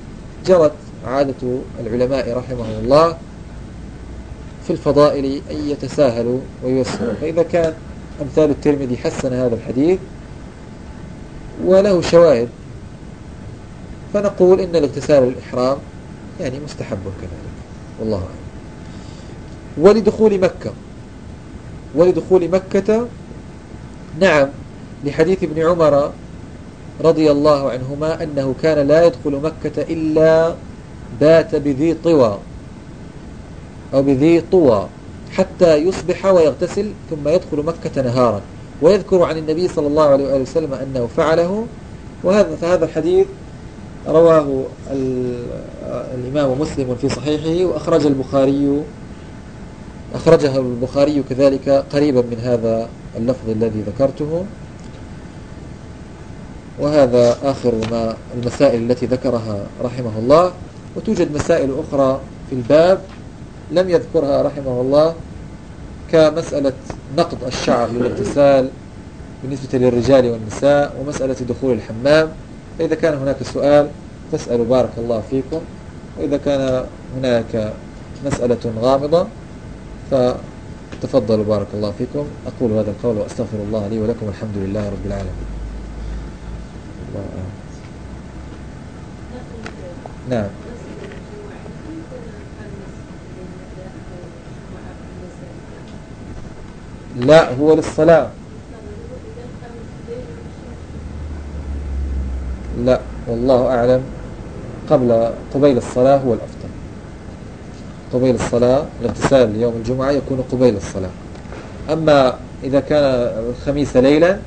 جرت عادة العلماء رحمه الله في الفضائل أن يتساهلوا ويوسروا فإذا كان أمثال الترمذي حسن هذا الحديث وله شواهد فنقول إن الاغتسال الإحرام يعني مستحب كذلك. والله أعلم. ولدخول مكة. ولدخول مكة نعم لحديث ابن عمر رضي الله عنهما أنه كان لا يدخل مكة إلا بات بذي طوى أو بذي طوى حتى يصبح ويغتسل ثم يدخل مكة نهارا. ويذكر عن النبي صلى الله عليه وآله وسلم أنه فعله وهذا فهذا الحديث رواه الإمام مسلم في صحيحه وأخرج البخاري أخرجها البخاري كذلك قريبا من هذا اللفظ الذي ذكرته. وهذا آخر ما المسائل التي ذكرها رحمه الله. وتوجد مسائل أخرى في الباب لم يذكرها رحمه الله كمسألة نقض الشعر للاغتسال بالنسبة للرجال والنساء ومسألة دخول الحمام. فإذا كان هناك سؤال فاسألوا بارك الله فيكم. وإذا كان هناك مسألة غامضة فتفضلوا بارك الله فيكم. أقول هذا القول وأستغفر الله لي ولكم الحمد لله رب العالمين. نعم. لا هو للصلاة. لا والله أعلم. قبل قبيل الصلاة هو الأفضل قبيل الصلاة الاغتسال يوم الجمعة يكون قبيل الصلاة. أما إذا كان الخميس ليلا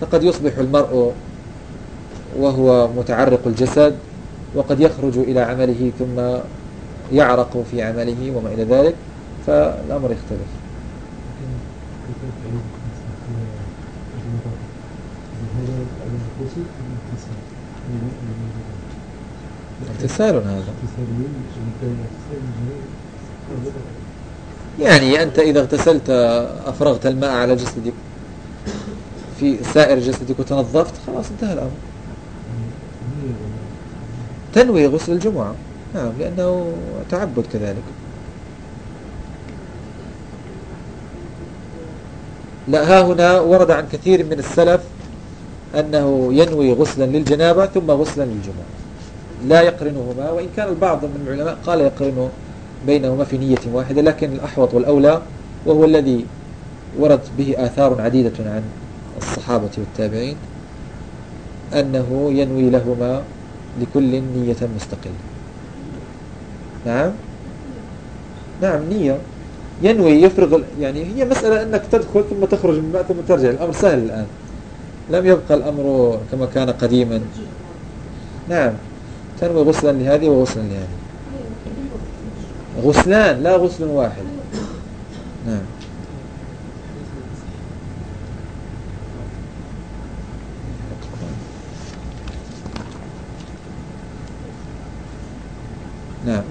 فقد يصبح المرء وهو متعرق الجسد وقد يخرج إلى عمله ثم يعرق في عمله وما إلى ذلك فالأمر يختلف. اغتسال هذا. يعني أنت إذا اغتسلت أفرغت الماء على جسدك في سائر جسدك وتنظفت خلاص انتهى الأمر. تنوي غسل الجمعة. نعم لأنه تعبد كذلك. لا ها هنا ورد عن كثير من السلف أنه ينوي غسلا للجنابة ثم غسلا للجمعة. لا يقرنهما وإن كان البعض من العلماء قال يقرن بينهما في نية واحدة لكن الأحوط والأولى وهو الذي ورد به آثار عديدة عن الصحابة والتابعين أنه ينوي لهما لكل نية مستقلة. نعم؟ نعم نية. ينوي يفرغ يعني هي مسألة أنك تدخل ثم تخرج من بعد ثم ترجع. الأمر سهل الآن. لم يبقى الأمر كما كان قديما. نعم. تنوي غسلا لهذه وغسلا لهذه. غسلان لا غسل واحد. نعم. نعم.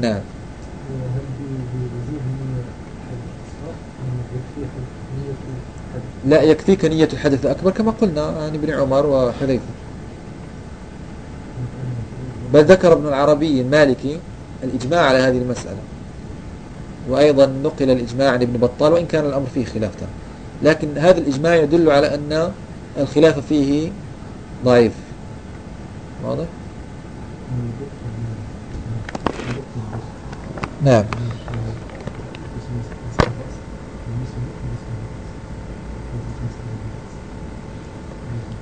نعم. لا يكفيك نية الحدث الأكبر كما قلنا عن ابن عمر وحذيفة. بل ذكر ابن العربي المالكي الإجماع على هذه المسألة. وأيضا نقل الإجماع عن ابن بطال وإن كان الأمر فيه خلاف لكن هذا الإجماع يدل على أن الخلاف فيه ضعيف. واضح؟ نعم.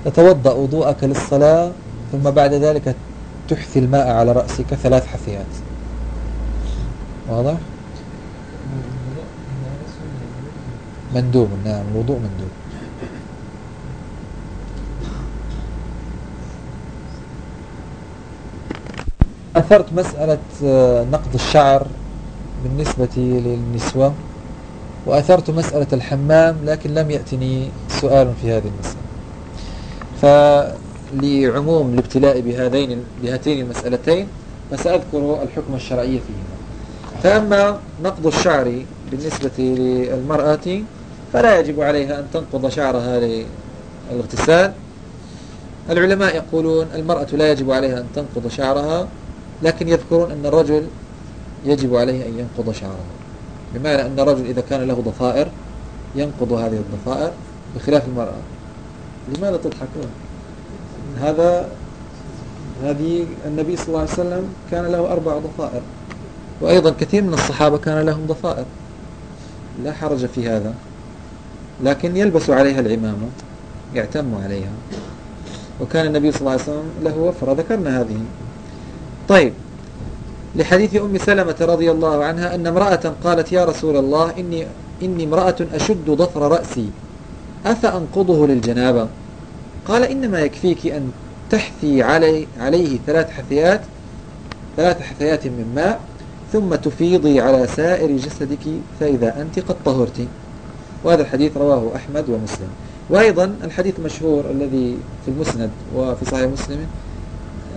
تتوضأ وضوءك للصلاة ثم بعد ذلك تحثي الماء على رأسك ثلاث حثيات. واضح؟ مندوب نعم الوضوء مندوب. أثرت مسألة آه، نقض الشعر بالنسبة للنسوة وأثرت مسألة الحمام لكن لم يأتني سؤال في هذه المسألة. فلعموم الابتلاء بهذين بهاتين المسألتين فسأذكر الحكم الشرعي فيهما. فأما نقض الشعر بالنسبة للمرأة فلا يجب عليها أن تنقض شعرها للاغتسال. العلماء يقولون المرأة لا يجب عليها أن تنقض شعرها لكن يذكرون أن الرجل يجب عليه أن ينقض شعره بمعنى أن الرجل إذا كان له ضفائر ينقض هذه الضفائر بخلاف المرأة. لماذا تضحكون؟ هذا هذه النبي صلى الله عليه وسلم كان له أربع ضفائر وأيضا كثير من الصحابة كان لهم ضفائر. لا حرج في هذا لكن يلبس عليها العمامة يعتم عليها. وكان النبي صلى الله عليه وسلم له وفرة ذكرنا هذه. طيب لحديث أم سلمة رضي الله عنها أن امرأة قالت يا رسول الله إني, إني امرأة أشد ضفر رأسي أفأنقضه للجنابة؟ قال إنما يكفيك أن تحثي علي عليه ثلاث حثيات ثلاث حثيات من ماء ثم تفيضي على سائر جسدك فإذا أنت قد طهرت. وهذا الحديث رواه أحمد ومسلم. وأيضا الحديث مشهور الذي في المسند وفي صحيح مسلم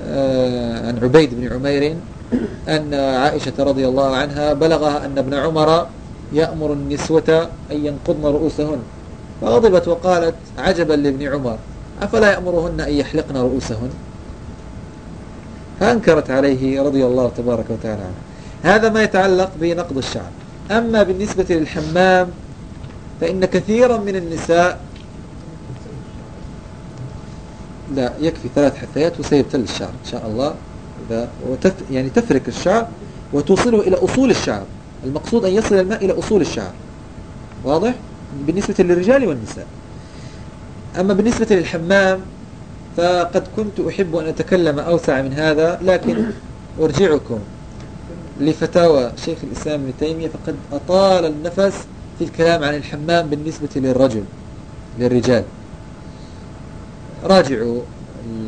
آه، عن عبيد بن عمير أن عائشة رضي الله عنها بلغها أن ابن عمر يأمر النسوة أن ينقضن رؤوسهن. فغضبت وقالت عجبا لابن عمر. أفلا يأمرهن أن يحلقن رؤوسهن؟ فأنكرت عليه رضي الله تبارك وتعالى عنه. هذا ما يتعلق بنقض الشعر. أما بالنسبة للحمام فإن كثيرا من النساء لا يكفي ثلاث حثيات وسيبتل الشعر إن شاء الله. إذا وتف يعني تفرك الشعر وتوصله إلى أصول الشعر. المقصود أن يصل الماء إلى أصول الشعر. واضح؟ بالنسبة للرجال والنساء. أما بالنسبة للحمام فقد كنت أحب أن أتكلم أوسع من هذا لكن أرجعكم لفتاوى شيخ الإسلام ابن تيمية فقد أطال النفس في الكلام عن الحمام بالنسبة للرجل للرجال. راجعوا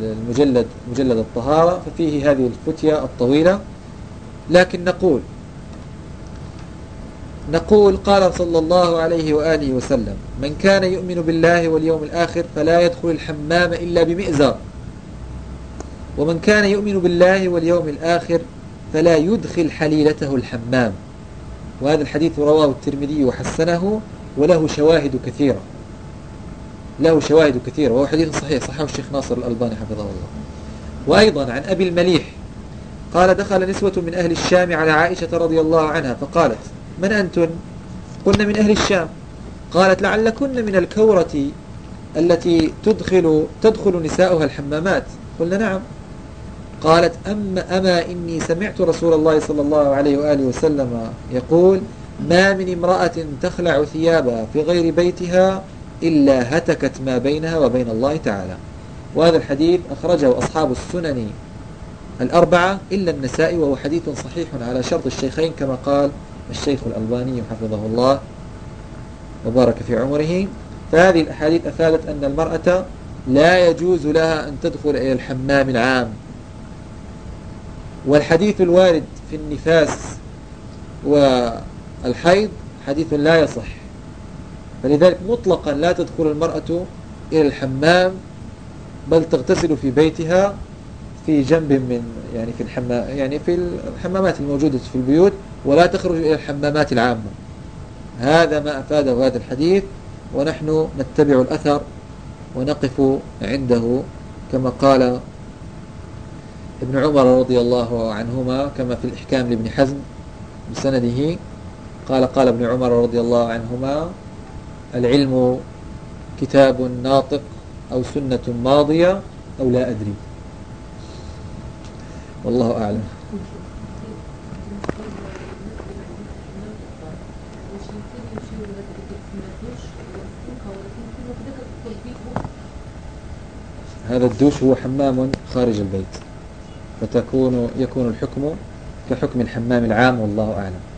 المجلد مجلد الطهارة ففيه هذه الفتية الطويلة لكن نقول نقول قال صلى الله عليه وآله وسلم من كان يؤمن بالله واليوم الآخر فلا يدخل الحمام إلا بمئزر. ومن كان يؤمن بالله واليوم الآخر فلا يدخل حليلته الحمام. وهذا الحديث رواه الترمذي وحسنه وله شواهد كثيرة. له شواهد كثيرة وهو حديث صحيح صححه الشيخ ناصر الألباني حفظه الله. وأيضا عن أبي المليح قال دخل نسوة من أهل الشام على عائشة رضي الله عنها فقالت من أنتن؟ قلنا من أهل الشام. قالت لعلكن من الكورة التي تدخل تدخل نساؤها الحمامات. قلنا نعم. قالت أما, أما إني سمعت رسول الله صلى الله عليه وآله وسلم يقول ما من امرأة تخلع ثيابها في غير بيتها إلا هتكت ما بينها وبين الله تعالى. وهذا الحديث أخرجه أصحاب السنن الأربعة إلا النساء وهو حديث صحيح على شرط الشيخين كما قال الشيخ الألباني حفظه الله وبارك في عمره. فهذه الأحاديث أفادت أن المرأة لا يجوز لها أن تدخل إلى الحمام العام. والحديث الوارد في النفاس والحيض حديث لا يصح. فلذلك مطلقا لا تدخل المرأة إلى الحمام بل تغتسل في بيتها في جنب من يعني في الحمام يعني في الحمامات الموجودة في البيوت. ولا تخرج إلى الحمامات العامة. هذا ما أفاده هذا الحديث ونحن نتبع الأثر ونقف عنده كما قال ابن عمر رضي الله عنهما كما في الإحكام لابن حزم بسنده. قال قال ابن عمر رضي الله عنهما العلم كتاب ناطق أو سنة ماضية أو لا أدري. والله أعلم. هذا الدوش هو حمام خارج البيت فتكون يكون الحكم كحكم الحمام العام والله أعلم.